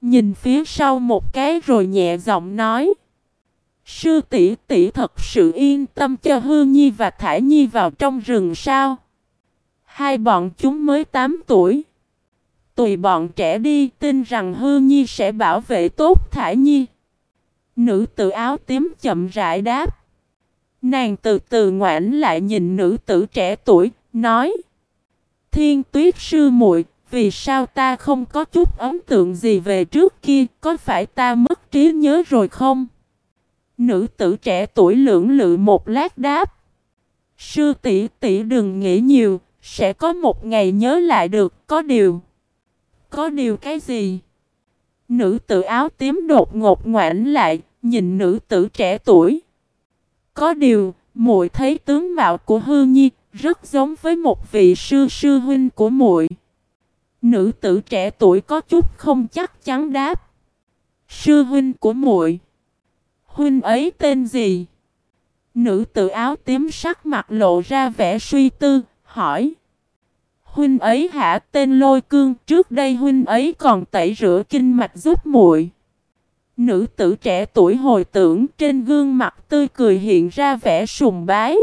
Nhìn phía sau một cái rồi nhẹ giọng nói. Sư tỷ tỷ thật sự yên tâm cho Hư Nhi và Thải Nhi vào trong rừng sao? Hai bọn chúng mới 8 tuổi. Tùy bọn trẻ đi tin rằng Hư Nhi sẽ bảo vệ tốt Thải Nhi. Nữ tử áo tím chậm rãi đáp. Nàng từ từ ngoảnh lại nhìn nữ tử trẻ tuổi, nói. Thiên tuyết sư muội vì sao ta không có chút ấn tượng gì về trước kia, có phải ta mất trí nhớ rồi không? Nữ tử trẻ tuổi lưỡng lự một lát đáp. Sư tỷ tỷ đừng nghĩ nhiều, sẽ có một ngày nhớ lại được, có điều. Có điều cái gì? Nữ tử áo tím đột ngột ngoảnh lại, nhìn nữ tử trẻ tuổi. Có điều, muội thấy tướng mạo của Hư Nhi rất giống với một vị sư sư huynh của muội. Nữ tử trẻ tuổi có chút không chắc chắn đáp. Sư huynh của muội. Huynh ấy tên gì? Nữ tử áo tím sắc mặt lộ ra vẻ suy tư, hỏi. Huynh ấy hạ tên lôi cương, trước đây huynh ấy còn tẩy rửa kinh mạch giúp muội. Nữ tử trẻ tuổi hồi tưởng trên gương mặt tươi cười hiện ra vẻ sùng bái.